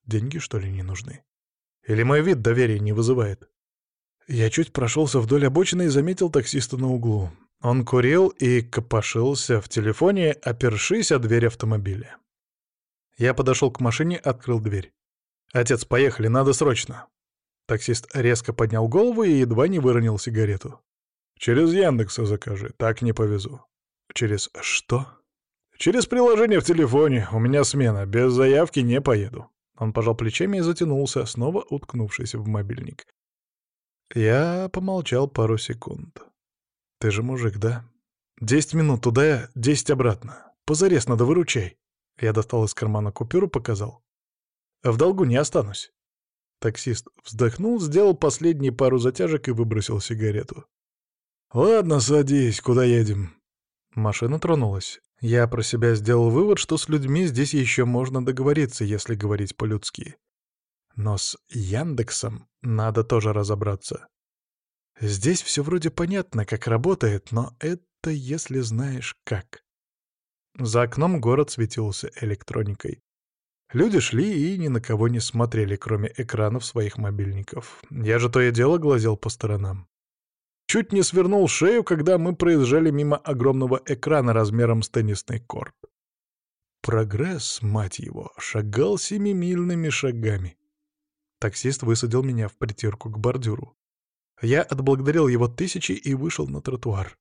Деньги, что ли, не нужны? Или мой вид доверия не вызывает? Я чуть прошелся вдоль обочины и заметил таксиста на углу. Он курил и копошился в телефоне, опершись о дверь автомобиля. Я подошел к машине, открыл дверь. «Отец, поехали, надо срочно!» Таксист резко поднял голову и едва не выронил сигарету. «Через Яндекса закажи, так не повезу». «Через что?» «Через приложение в телефоне. У меня смена. Без заявки не поеду». Он пожал плечами и затянулся, снова уткнувшись в мобильник. Я помолчал пару секунд. «Ты же мужик, да? Десять минут туда, десять обратно. Позарез надо, выручай». Я достал из кармана купюру, показал. «В долгу не останусь». Таксист вздохнул, сделал последние пару затяжек и выбросил сигарету. «Ладно, садись, куда едем?» Машина тронулась. Я про себя сделал вывод, что с людьми здесь еще можно договориться, если говорить по-людски. Но с Яндексом надо тоже разобраться. Здесь все вроде понятно, как работает, но это если знаешь как. За окном город светился электроникой. Люди шли и ни на кого не смотрели, кроме экранов своих мобильников. Я же то и дело глазел по сторонам. Чуть не свернул шею, когда мы проезжали мимо огромного экрана размером с теннисный корт. Прогресс, мать его, шагал семимильными шагами. Таксист высадил меня в притирку к бордюру. Я отблагодарил его тысячи и вышел на тротуар.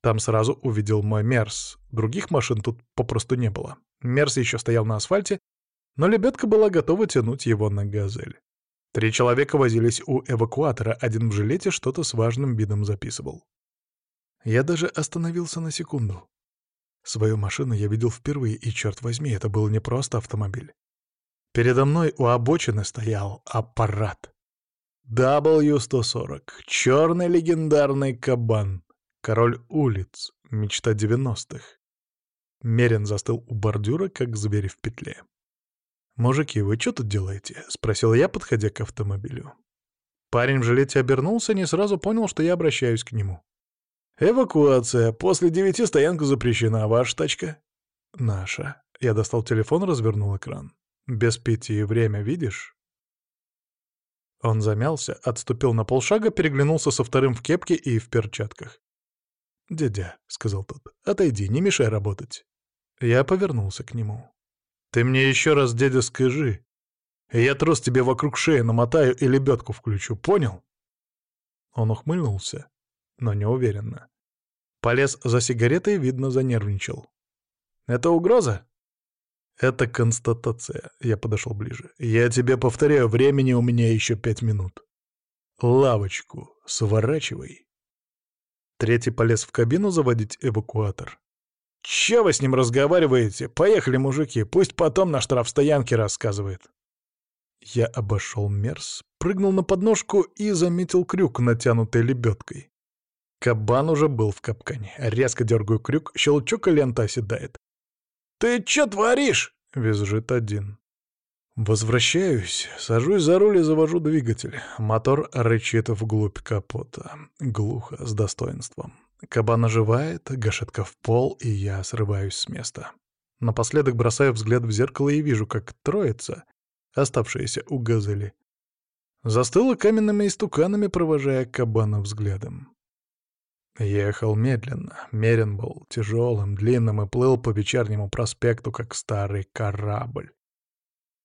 Там сразу увидел мой Мерс. Других машин тут попросту не было. Мерс еще стоял на асфальте, но лебедка была готова тянуть его на газель. Три человека возились у эвакуатора, один в жилете что-то с важным видом записывал. Я даже остановился на секунду. Свою машину я видел впервые, и, черт возьми, это был не просто автомобиль. Передо мной у обочины стоял аппарат. W-140, черный легендарный кабан, король улиц, мечта девяностых. Мерин застыл у бордюра, как зверь в петле. «Мужики, вы что тут делаете?» — спросил я, подходя к автомобилю. Парень в жилете обернулся, не сразу понял, что я обращаюсь к нему. «Эвакуация. После девяти стоянка запрещена. Ваша тачка?» «Наша». Я достал телефон, развернул экран. «Без пяти время, видишь?» Он замялся, отступил на полшага, переглянулся со вторым в кепке и в перчатках. «Дядя», — сказал тот, — «отойди, не мешай работать». Я повернулся к нему. Ты мне еще раз, дядя, скажи. я трос тебе вокруг шеи намотаю и лебедку включу, понял? Он ухмыльнулся, но неуверенно. Полез за сигаретой, видно, занервничал. Это угроза? Это констатация. Я подошел ближе. Я тебе повторяю, времени у меня еще пять минут. Лавочку сворачивай. Третий полез в кабину заводить эвакуатор. «Чё вы с ним разговариваете? Поехали, мужики, пусть потом на штрафстоянке рассказывает». Я обошел Мерс, прыгнул на подножку и заметил крюк, натянутый лебедкой. Кабан уже был в капкане. Резко дергаю крюк, щелчок и лента оседает. «Ты чё творишь?» — визжит один. Возвращаюсь, сажусь за руль и завожу двигатель. Мотор рычит вглубь капота. Глухо, с достоинством. Кабан оживает, гашетка в пол, и я срываюсь с места. Напоследок бросаю взгляд в зеркало и вижу, как троица, оставшаяся у газели, застыла каменными истуканами, провожая кабана взглядом. Ехал медленно, мерен был тяжелым, длинным и плыл по вечернему проспекту, как старый корабль.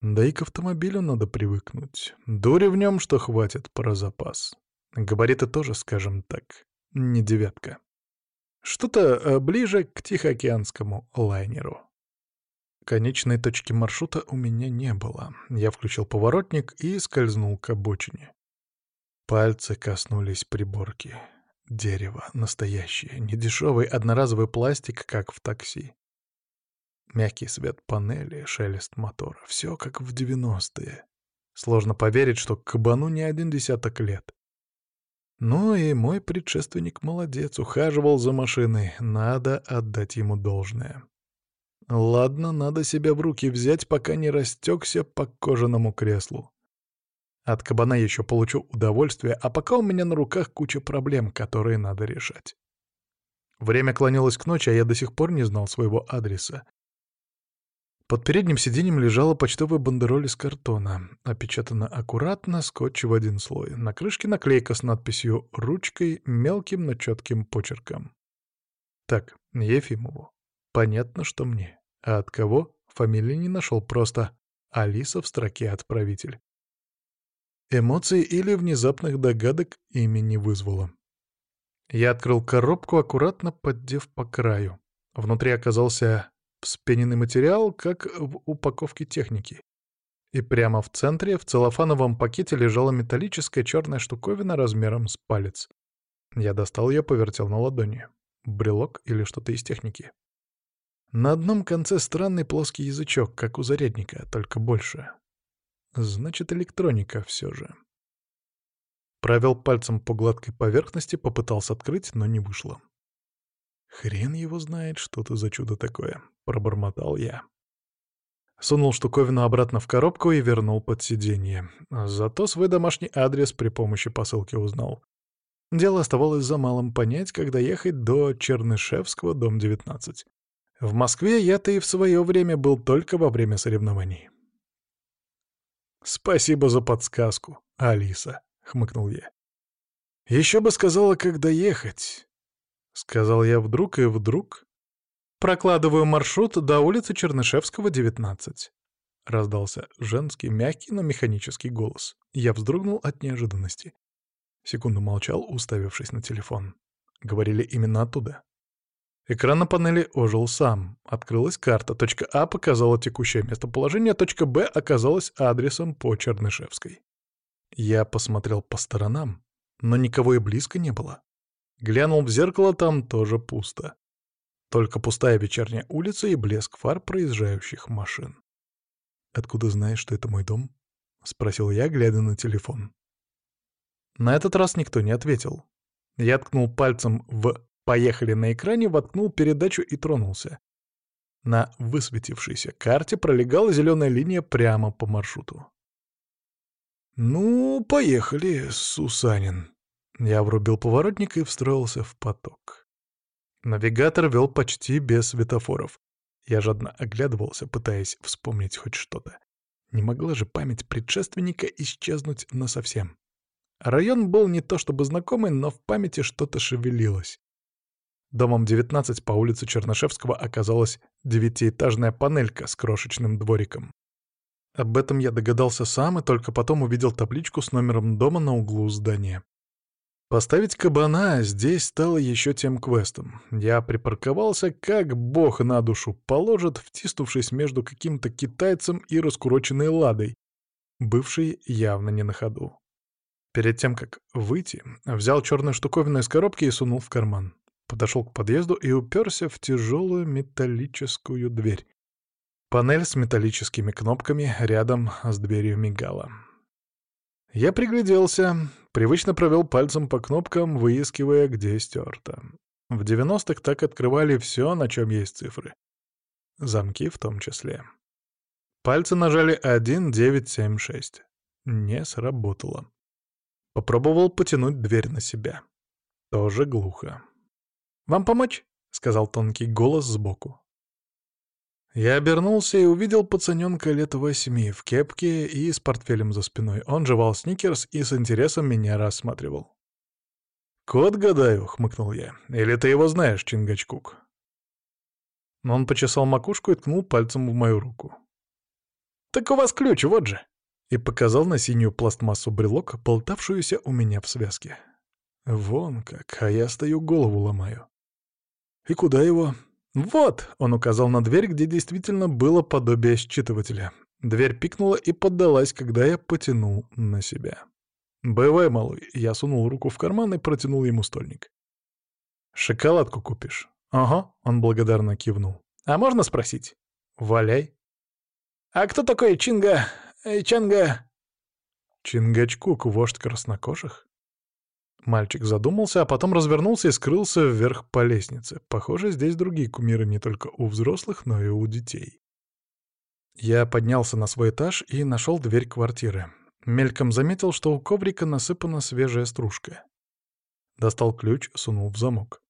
Да и к автомобилю надо привыкнуть. Дури в нем, что хватит про запас. Габариты тоже, скажем так, не девятка. Что-то э, ближе к Тихоокеанскому лайнеру. Конечной точки маршрута у меня не было. Я включил поворотник и скользнул к обочине. Пальцы коснулись приборки. Дерево настоящее, не дешевый одноразовый пластик, как в такси. Мягкий свет панели, шелест мотора — все как в девяностые. Сложно поверить, что кабану не один десяток лет. Ну и мой предшественник молодец, ухаживал за машиной, надо отдать ему должное. Ладно, надо себя в руки взять, пока не растекся по кожаному креслу. От кабана еще получу удовольствие, а пока у меня на руках куча проблем, которые надо решать. Время клонилось к ночи, а я до сих пор не знал своего адреса. Под передним сиденьем лежала почтовая бандероль из картона, опечатана аккуратно, скотч в один слой. На крышке наклейка с надписью «Ручкой» мелким, но четким почерком. Так, Ефимову. Понятно, что мне. А от кого? Фамилии не нашел, просто Алиса в строке «Отправитель». Эмоций или внезапных догадок ими не вызвало. Я открыл коробку, аккуратно поддев по краю. Внутри оказался вспененный материал, как в упаковке техники. И прямо в центре, в целлофановом пакете, лежала металлическая черная штуковина размером с палец. Я достал ее, повертел на ладони. Брелок или что-то из техники. На одном конце странный плоский язычок, как у зарядника, только больше. Значит, электроника все же. Провел пальцем по гладкой поверхности, попытался открыть, но не вышло. «Хрен его знает, что это за чудо такое», — пробормотал я. Сунул штуковину обратно в коробку и вернул под сиденье. Зато свой домашний адрес при помощи посылки узнал. Дело оставалось за малым понять, когда ехать до Чернышевского, дом 19. В Москве я-то и в свое время был только во время соревнований. «Спасибо за подсказку, Алиса», — хмыкнул я. «Еще бы сказала, когда ехать. — сказал я вдруг, и вдруг... «Прокладываю маршрут до улицы Чернышевского, 19», — раздался женский, мягкий, но механический голос. Я вздрогнул от неожиданности. Секунду молчал, уставившись на телефон. Говорили именно оттуда. Экран на панели ожил сам. Открылась карта. Точка А показала текущее местоположение, точка Б оказалась адресом по Чернышевской. Я посмотрел по сторонам, но никого и близко не было. Глянул в зеркало, там тоже пусто. Только пустая вечерняя улица и блеск фар проезжающих машин. «Откуда знаешь, что это мой дом?» — спросил я, глядя на телефон. На этот раз никто не ответил. Я ткнул пальцем в «Поехали» на экране, воткнул передачу и тронулся. На высветившейся карте пролегала зеленая линия прямо по маршруту. «Ну, поехали, Сусанин», я врубил поворотник и встроился в поток. Навигатор вел почти без светофоров. Я жадно оглядывался, пытаясь вспомнить хоть что-то. Не могла же память предшественника исчезнуть насовсем. Район был не то чтобы знакомый, но в памяти что-то шевелилось. Домом 19 по улице Чернышевского оказалась девятиэтажная панелька с крошечным двориком. Об этом я догадался сам и только потом увидел табличку с номером дома на углу здания. Поставить кабана здесь стало еще тем квестом. Я припарковался, как бог на душу положит, втиснувшись между каким-то китайцем и раскуроченной ладой, бывшей явно не на ходу. Перед тем, как выйти, взял черную штуковину из коробки и сунул в карман. Подошел к подъезду и уперся в тяжелую металлическую дверь. Панель с металлическими кнопками рядом с дверью мигала. Я пригляделся, привычно провел пальцем по кнопкам, выискивая, где стерто. В 90-х так открывали все, на чем есть цифры. Замки в том числе. Пальцы нажали 1976. Не сработало. Попробовал потянуть дверь на себя. Тоже глухо. «Вам помочь?» — сказал тонкий голос сбоку. Я обернулся и увидел пацаненка лет восьми в кепке и с портфелем за спиной. Он жевал сникерс и с интересом меня рассматривал. «Кот, гадаю», — хмыкнул я. «Или ты его знаешь, Чингачкук?» Но он почесал макушку и ткнул пальцем в мою руку. «Так у вас ключ, вот же!» И показал на синюю пластмассу брелок, болтавшуюся у меня в связке. Вон как, а я стою голову ломаю. «И куда его?» «Вот!» — он указал на дверь, где действительно было подобие считывателя. Дверь пикнула и поддалась, когда я потянул на себя. «Бывай, малый!» — я сунул руку в карман и протянул ему стольник. «Шоколадку купишь?» «Ага», — он благодарно кивнул. «А можно спросить?» «Валяй». «А кто такой Чинга... Э, Чанга...» «Чингачкук, вождь краснокожих?» Мальчик задумался, а потом развернулся и скрылся вверх по лестнице. Похоже, здесь другие кумиры не только у взрослых, но и у детей. Я поднялся на свой этаж и нашел дверь квартиры. Мельком заметил, что у коврика насыпана свежая стружка. Достал ключ, сунул в замок.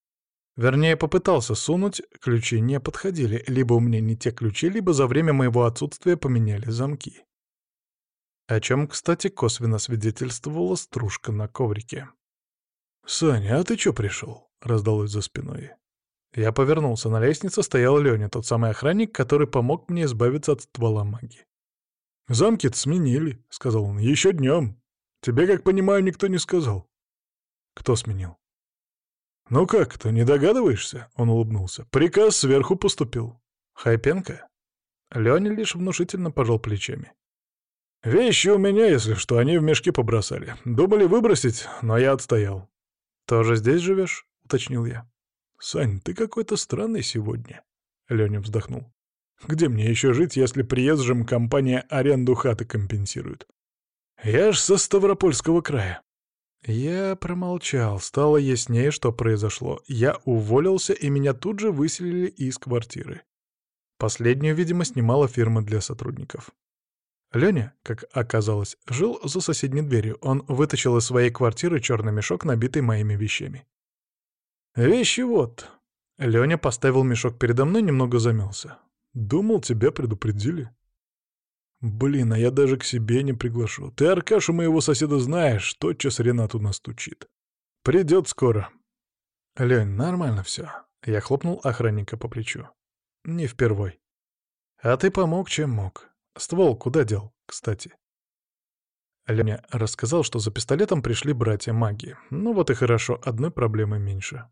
Вернее, попытался сунуть, ключи не подходили. Либо у меня не те ключи, либо за время моего отсутствия поменяли замки. О чем, кстати, косвенно свидетельствовала стружка на коврике. «Саня, а ты чё пришел?» — раздалось за спиной. Я повернулся. На лестнице стоял Лёня, тот самый охранник, который помог мне избавиться от ствола магии. «Замки-то сменили», — сказал он, — «еще днем. Тебе, как понимаю, никто не сказал». «Кто сменил?» «Ну как, то не догадываешься?» — он улыбнулся. «Приказ сверху поступил». «Хайпенко?» Лёня лишь внушительно пожал плечами. «Вещи у меня, если что, они в мешки побросали. Думали выбросить, но я отстоял. «Тоже здесь живешь?» — уточнил я. «Сань, ты какой-то странный сегодня», — Леня вздохнул. «Где мне еще жить, если приезжим компания аренду хаты компенсирует? Я ж со Ставропольского края». Я промолчал, стало яснее, что произошло. Я уволился, и меня тут же выселили из квартиры. Последнюю, видимо, снимала фирма для сотрудников. Леня, как оказалось, жил за соседней дверью. Он вытащил из своей квартиры черный мешок, набитый моими вещами. «Вещи вот». Леня поставил мешок передо мной, немного замялся. «Думал, тебя предупредили». «Блин, а я даже к себе не приглашу. Ты Аркашу моего соседа знаешь, тотчас Ренат у нас стучит. Придет скоро». «Лень, нормально все. Я хлопнул охранника по плечу. «Не впервой. А ты помог, чем мог. Ствол куда дел, кстати? Леня рассказал, что за пистолетом пришли братья-маги. Ну вот и хорошо, одной проблемы меньше.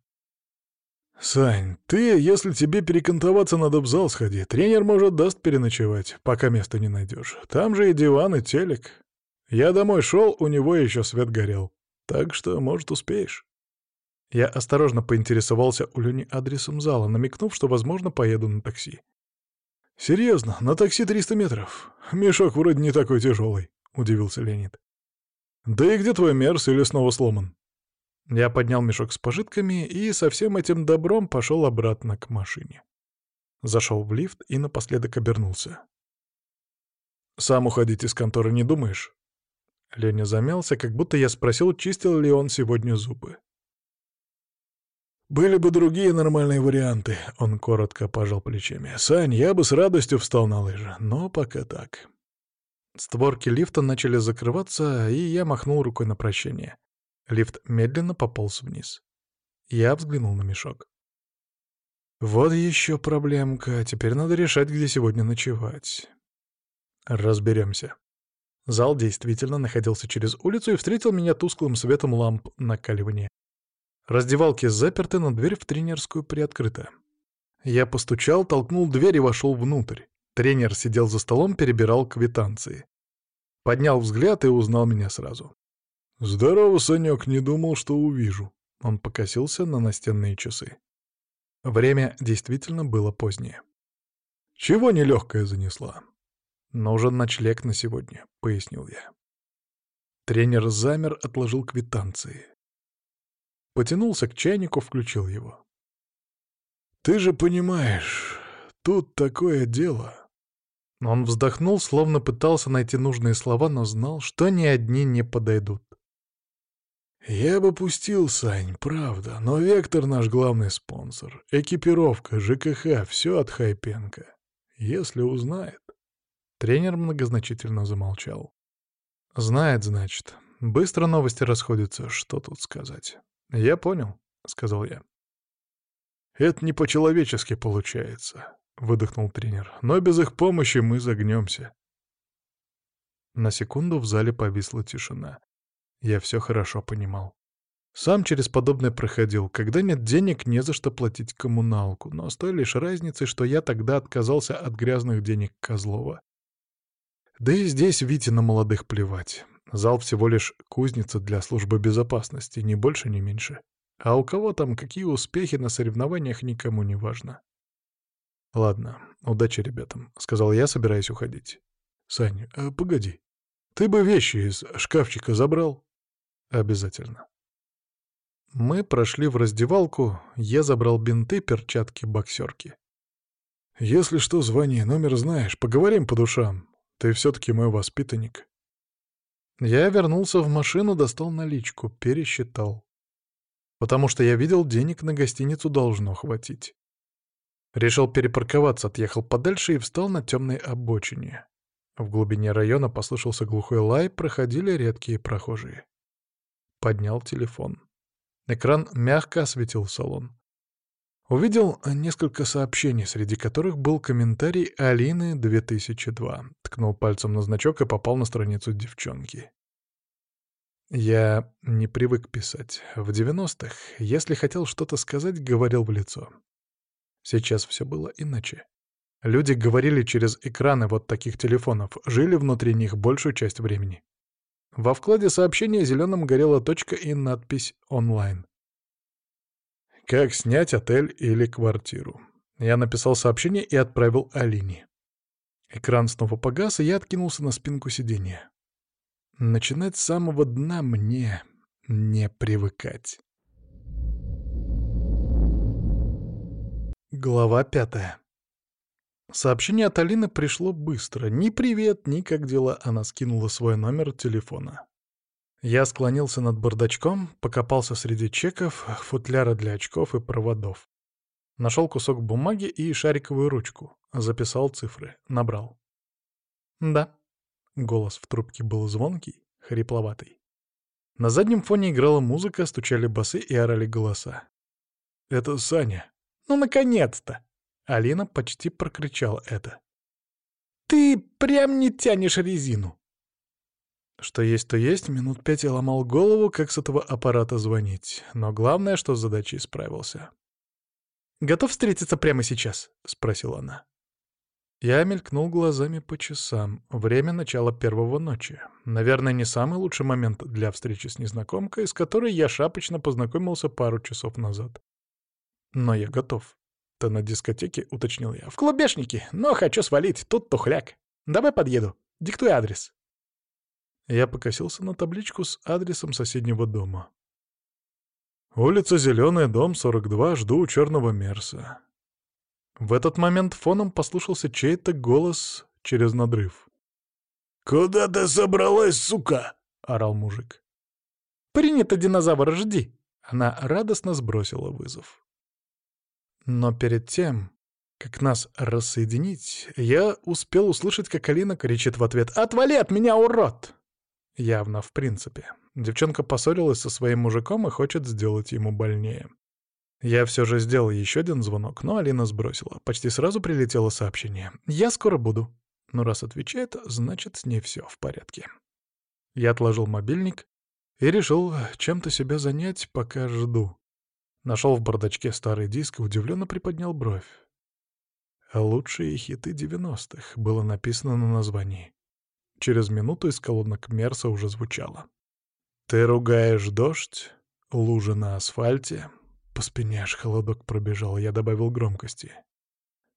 «Сань, ты, если тебе перекантоваться, надо в зал сходи. Тренер, может, даст переночевать, пока места не найдешь. Там же и диван, и телек. Я домой шел, у него еще свет горел. Так что, может, успеешь». Я осторожно поинтересовался у Лени адресом зала, намекнув, что, возможно, поеду на такси. «Серьезно, на такси 300 метров. Мешок вроде не такой тяжелый», — удивился Леонид. «Да и где твой мерз или снова сломан?» Я поднял мешок с пожитками и со всем этим добром пошел обратно к машине. Зашел в лифт и напоследок обернулся. «Сам уходить из конторы не думаешь?» Леня замялся, как будто я спросил, чистил ли он сегодня зубы. «Были бы другие нормальные варианты», — он коротко пожал плечами. «Сань, я бы с радостью встал на лыжи, но пока так». Створки лифта начали закрываться, и я махнул рукой на прощение. Лифт медленно пополз вниз. Я взглянул на мешок. «Вот еще проблемка. Теперь надо решать, где сегодня ночевать». «Разберемся». Зал действительно находился через улицу и встретил меня тусклым светом ламп накаливания. Раздевалки заперты, но дверь в тренерскую приоткрыта. Я постучал, толкнул дверь и вошел внутрь. Тренер сидел за столом, перебирал квитанции. Поднял взгляд и узнал меня сразу. «Здорово, Санек, не думал, что увижу». Он покосился на настенные часы. Время действительно было позднее. «Чего нелегкая занесла?» «Нужен ночлег на сегодня», — пояснил я. Тренер замер, отложил квитанции. Потянулся к чайнику, включил его. «Ты же понимаешь, тут такое дело...» Он вздохнул, словно пытался найти нужные слова, но знал, что ни одни не подойдут. «Я бы пустил, Сань, правда, но Вектор наш главный спонсор. Экипировка, ЖКХ, все от Хайпенко. Если узнает...» Тренер многозначительно замолчал. «Знает, значит. Быстро новости расходятся, что тут сказать». «Я понял», — сказал я. «Это не по-человечески получается», — выдохнул тренер. «Но без их помощи мы загнемся». На секунду в зале повисла тишина. Я все хорошо понимал. Сам через подобное проходил. Когда нет денег, не за что платить коммуналку, но с той лишь разницей, что я тогда отказался от грязных денег Козлова. Да и здесь Вите на молодых плевать. Зал всего лишь кузница для службы безопасности, ни больше, ни меньше. А у кого там какие успехи на соревнованиях, никому не важно. «Ладно, удачи ребятам», — сказал я, собираясь уходить. «Сань, а погоди. Ты бы вещи из шкафчика забрал?» «Обязательно». Мы прошли в раздевалку, я забрал бинты, перчатки, боксерки. «Если что, звони, номер знаешь, поговорим по душам. Ты все-таки мой воспитанник». Я вернулся в машину, достал наличку, пересчитал. Потому что я видел, денег на гостиницу должно хватить. Решил перепарковаться, отъехал подальше и встал на темной обочине. В глубине района послышался глухой лай, проходили редкие прохожие. Поднял телефон. Экран мягко осветил салон. Увидел несколько сообщений, среди которых был комментарий Алины 2002. Ткнул пальцем на значок и попал на страницу девчонки. Я не привык писать. В 90-х, если хотел что-то сказать, говорил в лицо. Сейчас все было иначе. Люди говорили через экраны вот таких телефонов, жили внутри них большую часть времени. Во вкладе сообщения зеленым горела точка и надпись «Онлайн». Как снять отель или квартиру? Я написал сообщение и отправил Алине. Экран снова погас, и я откинулся на спинку сиденья. Начинать с самого дна мне не привыкать. Глава пятая. Сообщение от Алины пришло быстро. Ни привет, ни как дела. Она скинула свой номер телефона. Я склонился над бардачком, покопался среди чеков, футляра для очков и проводов. Нашел кусок бумаги и шариковую ручку. Записал цифры. Набрал. «Да». Голос в трубке был звонкий, хрипловатый. На заднем фоне играла музыка, стучали басы и орали голоса. «Это Саня». «Ну, наконец-то!» Алина почти прокричала это. «Ты прям не тянешь резину!» Что есть, то есть, минут пять я ломал голову, как с этого аппарата звонить. Но главное, что с задачей справился. «Готов встретиться прямо сейчас?» — спросила она. Я мелькнул глазами по часам. Время начала первого ночи. Наверное, не самый лучший момент для встречи с незнакомкой, с которой я шапочно познакомился пару часов назад. Но я готов. «То на дискотеке», — уточнил я. «В клубешнике, но хочу свалить, тут тухляк. Давай подъеду. Диктуй адрес». Я покосился на табличку с адресом соседнего дома. «Улица Зеленая, дом 42, жду у черного Мерса». В этот момент фоном послушался чей-то голос через надрыв. «Куда ты собралась, сука?» — орал мужик. «Принято, динозавр, жди!» Она радостно сбросила вызов. Но перед тем, как нас рассоединить, я успел услышать, как Алина кричит в ответ «Отвали от меня, урод!» Явно, в принципе. Девчонка поссорилась со своим мужиком и хочет сделать ему больнее. Я все же сделал еще один звонок, но Алина сбросила. Почти сразу прилетело сообщение. «Я скоро буду». Ну, раз отвечает, значит, с ней все в порядке. Я отложил мобильник и решил чем-то себя занять, пока жду. Нашел в бардачке старый диск и удивленно приподнял бровь. «Лучшие хиты девяностых» было написано на названии. Через минуту из колонок Мерса уже звучало. «Ты ругаешь дождь, лужи на асфальте». По спине аж холодок пробежал, я добавил громкости.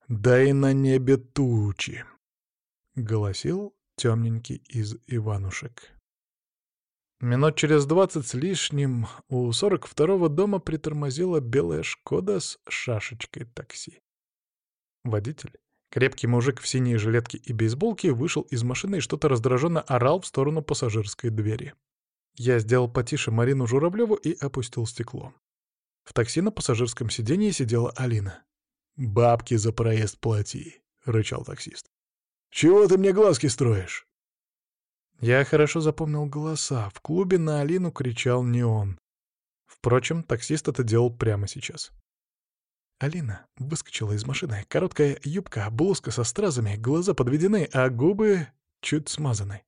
«Да и на небе тучи», — голосил темненький из Иванушек. Минут через двадцать с лишним у сорок второго дома притормозила белая «Шкода» с шашечкой такси. Водитель Крепкий мужик в синей жилетке и бейсболке вышел из машины и что-то раздраженно орал в сторону пассажирской двери. Я сделал потише Марину Журавлеву и опустил стекло. В такси на пассажирском сиденье сидела Алина. «Бабки за проезд плати», — рычал таксист. «Чего ты мне глазки строишь?» Я хорошо запомнил голоса. В клубе на Алину кричал не он. Впрочем, таксист это делал прямо сейчас. Алина выскочила из машины. Короткая юбка, блузка со стразами, глаза подведены, а губы чуть смазаны.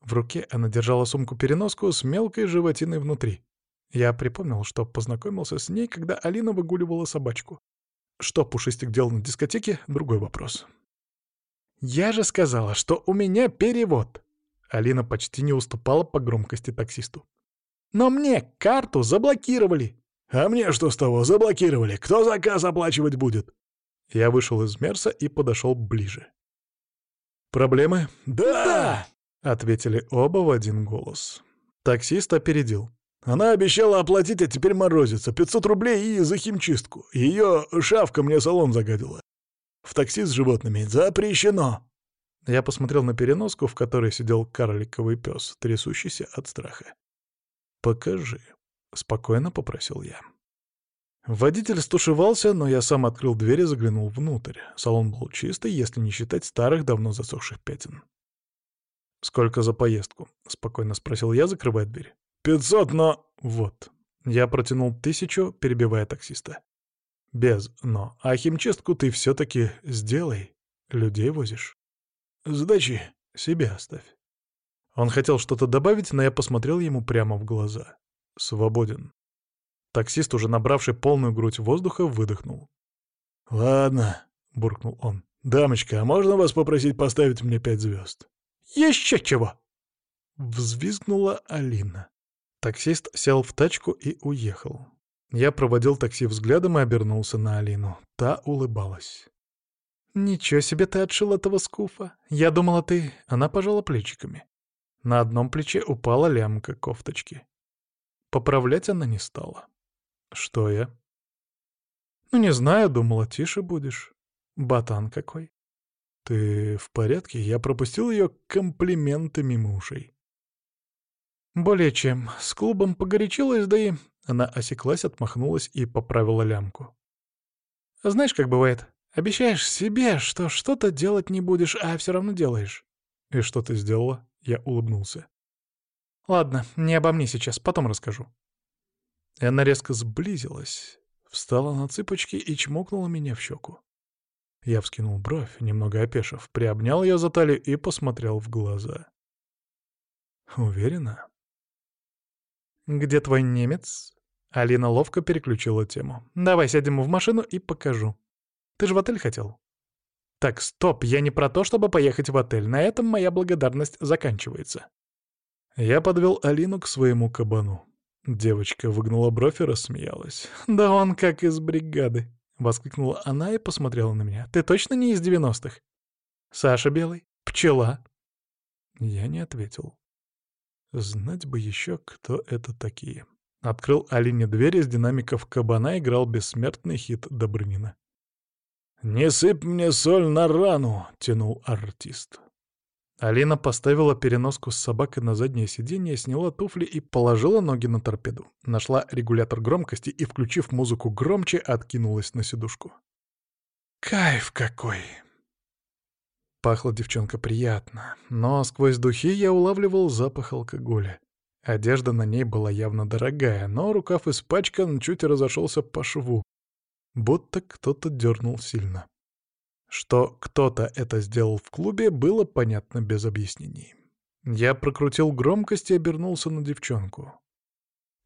В руке она держала сумку-переноску с мелкой животиной внутри. Я припомнил, что познакомился с ней, когда Алина выгуливала собачку. Что Пушистик делал на дискотеке — другой вопрос. «Я же сказала, что у меня перевод!» Алина почти не уступала по громкости таксисту. «Но мне карту заблокировали!» «А мне что с того? Заблокировали! Кто заказ оплачивать будет?» Я вышел из Мерса и подошел ближе. «Проблемы?» «Да!», да! ответили оба в один голос. Таксист опередил. Она обещала оплатить, а теперь морозится. 500 рублей и за химчистку. Ее шавка мне салон загадила. В такси с животными запрещено. Я посмотрел на переноску, в которой сидел карликовый пес, трясущийся от страха. «Покажи», — спокойно попросил я. Водитель стушевался, но я сам открыл дверь и заглянул внутрь. Салон был чистый, если не считать старых, давно засохших пятен. «Сколько за поездку?» — спокойно спросил я, закрывая дверь. «Пятьсот, но...» «Вот». Я протянул тысячу, перебивая таксиста. «Без «но». А химчистку ты все-таки сделай. Людей возишь». «Сдачи себе оставь». Он хотел что-то добавить, но я посмотрел ему прямо в глаза. «Свободен». Таксист, уже набравший полную грудь воздуха, выдохнул. «Ладно», — буркнул он. «Дамочка, а можно вас попросить поставить мне пять звезд?» «Еще чего!» — взвизгнула Алина. Таксист сел в тачку и уехал. Я проводил такси взглядом и обернулся на Алину. Та улыбалась. «Ничего себе ты отшил этого скуфа. Я думала, ты...» Она пожала плечиками. На одном плече упала лямка кофточки. Поправлять она не стала. «Что я?» «Ну, не знаю, думала, тише будешь. Батан какой». «Ты в порядке?» Я пропустил ее комплименты мимо ушей. Более чем. С клубом погорячилась, да и... Она осеклась, отмахнулась и поправила лямку. Знаешь, как бывает? Обещаешь себе, что что-то делать не будешь, а все равно делаешь. И что ты сделала? Я улыбнулся. Ладно, не обо мне сейчас, потом расскажу. И она резко сблизилась, встала на цыпочки и чмокнула меня в щеку. Я вскинул бровь, немного опешив, приобнял ее за талию и посмотрел в глаза. Уверена? «Где твой немец?» Алина ловко переключила тему. «Давай сядем в машину и покажу. Ты же в отель хотел?» «Так, стоп, я не про то, чтобы поехать в отель. На этом моя благодарность заканчивается». Я подвел Алину к своему кабану. Девочка выгнула бровь и рассмеялась. «Да он как из бригады!» — воскликнула она и посмотрела на меня. «Ты точно не из девяностых?» «Саша Белый? Пчела?» Я не ответил. Знать бы еще, кто это такие. Открыл Алине дверь, из динамиков кабана играл бессмертный хит Добрынина. «Не сыпь мне соль на рану!» — тянул артист. Алина поставила переноску с собакой на заднее сиденье, сняла туфли и положила ноги на торпеду. Нашла регулятор громкости и, включив музыку громче, откинулась на сидушку. «Кайф какой!» Пахла девчонка приятно, но сквозь духи я улавливал запах алкоголя. Одежда на ней была явно дорогая, но рукав испачкан, чуть разошелся по шву. Будто кто-то дернул сильно. Что кто-то это сделал в клубе, было понятно без объяснений. Я прокрутил громкость и обернулся на девчонку.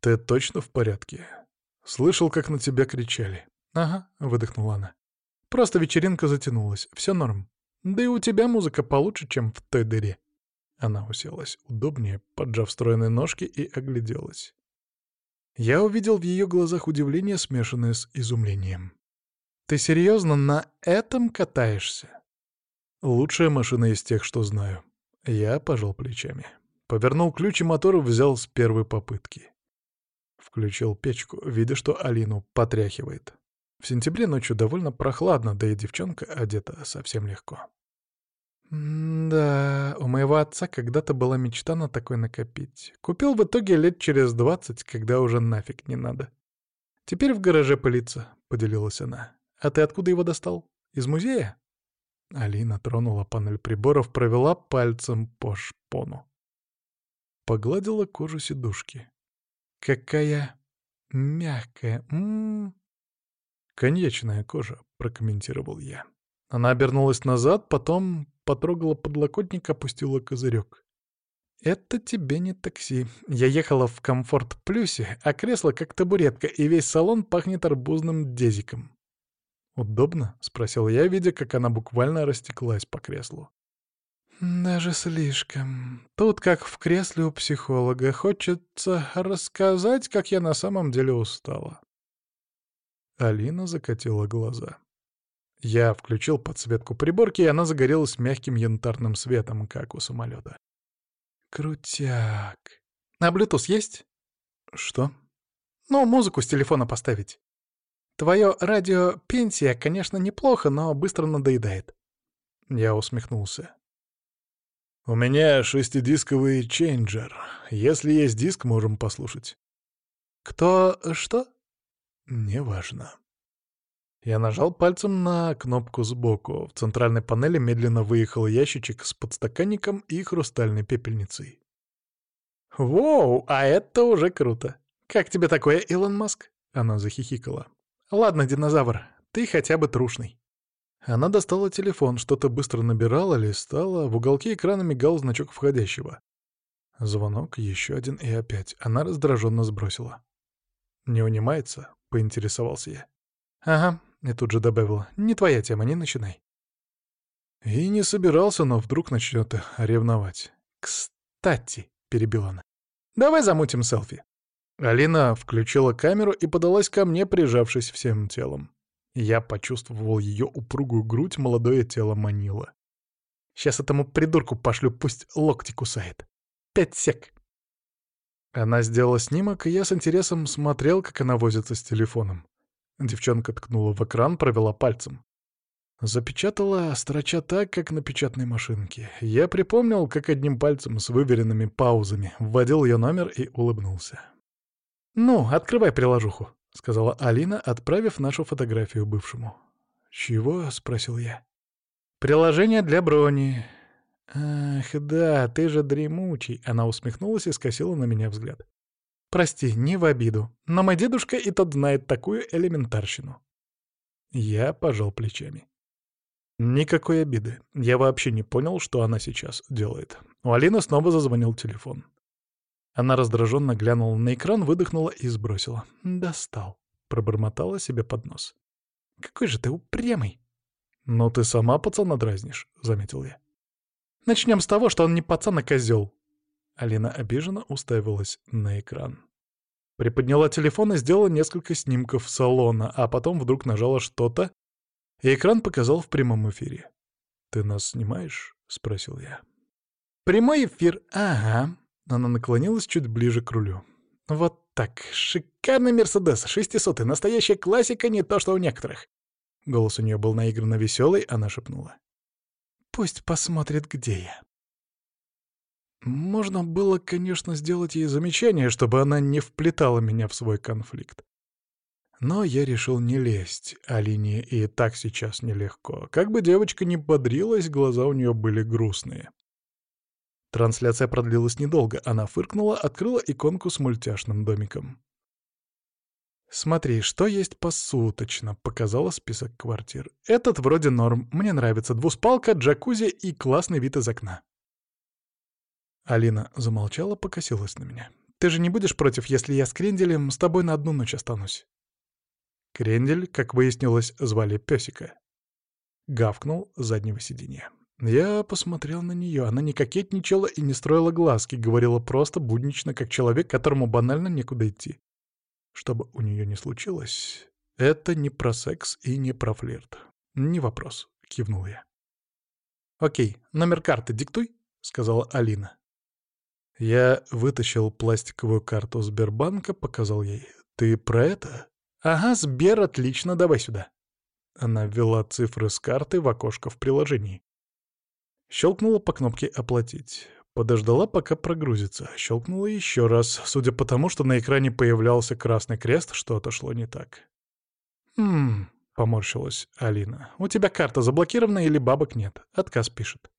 «Ты точно в порядке? Слышал, как на тебя кричали?» «Ага», — выдохнула она. «Просто вечеринка затянулась. Все норм». Да и у тебя музыка получше, чем в той дыре. Она уселась удобнее, поджав стройные ножки, и огляделась. Я увидел в ее глазах удивление, смешанное с изумлением. «Ты серьезно на этом катаешься?» «Лучшая машина из тех, что знаю». Я пожал плечами. Повернул ключ и мотор взял с первой попытки. Включил печку, видя, что Алину потряхивает. В сентябре ночью довольно прохладно, да и девчонка одета совсем легко Да, у моего отца когда-то была мечта на такой накопить. Купил в итоге лет через двадцать, когда уже нафиг не надо. Теперь в гараже пылится, — поделилась она. А ты откуда его достал? Из музея? Алина тронула панель приборов, провела пальцем по шпону. Погладила кожу сидушки. Какая мягкая, м, -м, -м. «Коньячная кожа», — прокомментировал я. Она обернулась назад, потом потрогала подлокотник, опустила козырек. «Это тебе не такси. Я ехала в комфорт-плюсе, а кресло как табуретка, и весь салон пахнет арбузным дезиком». «Удобно?» — спросил я, видя, как она буквально растеклась по креслу. «Даже слишком. Тут, как в кресле у психолога, хочется рассказать, как я на самом деле устала». Алина закатила глаза. Я включил подсветку приборки, и она загорелась мягким янтарным светом, как у самолета. Крутяк. А Bluetooth есть? Что? Ну, музыку с телефона поставить. Твое радио «Пенсия», конечно, неплохо, но быстро надоедает. Я усмехнулся. «У меня шестидисковый чейнджер. Если есть диск, можем послушать». «Кто... что?» «Неважно». Я нажал пальцем на кнопку сбоку. В центральной панели медленно выехал ящичек с подстаканником и хрустальной пепельницей. «Воу, а это уже круто! Как тебе такое, Илон Маск?» Она захихикала. «Ладно, динозавр, ты хотя бы трушный». Она достала телефон, что-то быстро набирала, листала, в уголке экрана мигал значок входящего. Звонок, еще один и опять. Она раздраженно сбросила. «Не унимается?» — поинтересовался я. «Ага, и тут же добавила, «Не твоя тема, не начинай». И не собирался, но вдруг начнет ревновать. «Кстати», — перебила она, — «давай замутим селфи». Алина включила камеру и подалась ко мне, прижавшись всем телом. Я почувствовал ее упругую грудь, молодое тело манило. Сейчас этому придурку пошлю, пусть локти кусает. Пять сек. Она сделала снимок, и я с интересом смотрел, как она возится с телефоном. Девчонка ткнула в экран, провела пальцем. Запечатала, строча так, как на печатной машинке. Я припомнил, как одним пальцем с выверенными паузами вводил ее номер и улыбнулся. «Ну, открывай приложуху», — сказала Алина, отправив нашу фотографию бывшему. «Чего?» — спросил я. «Приложение для брони». «Ах, да, ты же дремучий», — она усмехнулась и скосила на меня взгляд. Прости, не в обиду, но мой дедушка и тот знает такую элементарщину. Я пожал плечами. Никакой обиды. Я вообще не понял, что она сейчас делает. У Алины снова зазвонил телефон. Она раздраженно глянула на экран, выдохнула и сбросила. «Достал», — пробормотала себе под нос. «Какой же ты упрямый!» «Но ты сама пацана дразнишь», — заметил я. «Начнем с того, что он не пацан, а козел», Алина обиженно уставилась на экран. Приподняла телефон и сделала несколько снимков салона, а потом вдруг нажала что-то, и экран показал в прямом эфире. «Ты нас снимаешь?» — спросил я. «Прямой эфир, ага». Она наклонилась чуть ближе к рулю. «Вот так. Шикарный Мерседес, 600 настоящая классика, не то что у некоторых». Голос у нее был наигранно веселый, она шепнула. «Пусть посмотрит, где я». Можно было, конечно, сделать ей замечание, чтобы она не вплетала меня в свой конфликт. Но я решил не лезть, а и так сейчас нелегко. Как бы девочка ни бодрилась, глаза у нее были грустные. Трансляция продлилась недолго. Она фыркнула, открыла иконку с мультяшным домиком. «Смотри, что есть посуточно», — показала список квартир. «Этот вроде норм. Мне нравится. Двуспалка, джакузи и классный вид из окна». Алина замолчала, покосилась на меня. «Ты же не будешь против, если я с Кренделем с тобой на одну ночь останусь?» Крендель, как выяснилось, звали Песика. Гавкнул с заднего сиденья. Я посмотрел на нее. Она не кокетничала и не строила глазки, говорила просто буднично, как человек, которому банально некуда идти. Что бы у нее ни случилось, это не про секс и не про флирт. Не вопрос, кивнул я. «Окей, номер карты диктуй», — сказала Алина. Я вытащил пластиковую карту Сбербанка, показал ей. «Ты про это?» «Ага, Сбер, отлично, давай сюда». Она ввела цифры с карты в окошко в приложении. Щелкнула по кнопке «Оплатить». Подождала, пока прогрузится. Щелкнула еще раз, судя по тому, что на экране появлялся красный крест, что-то шло не так. «Хм...» — поморщилась Алина. «У тебя карта заблокирована или бабок нет?» Отказ пишет.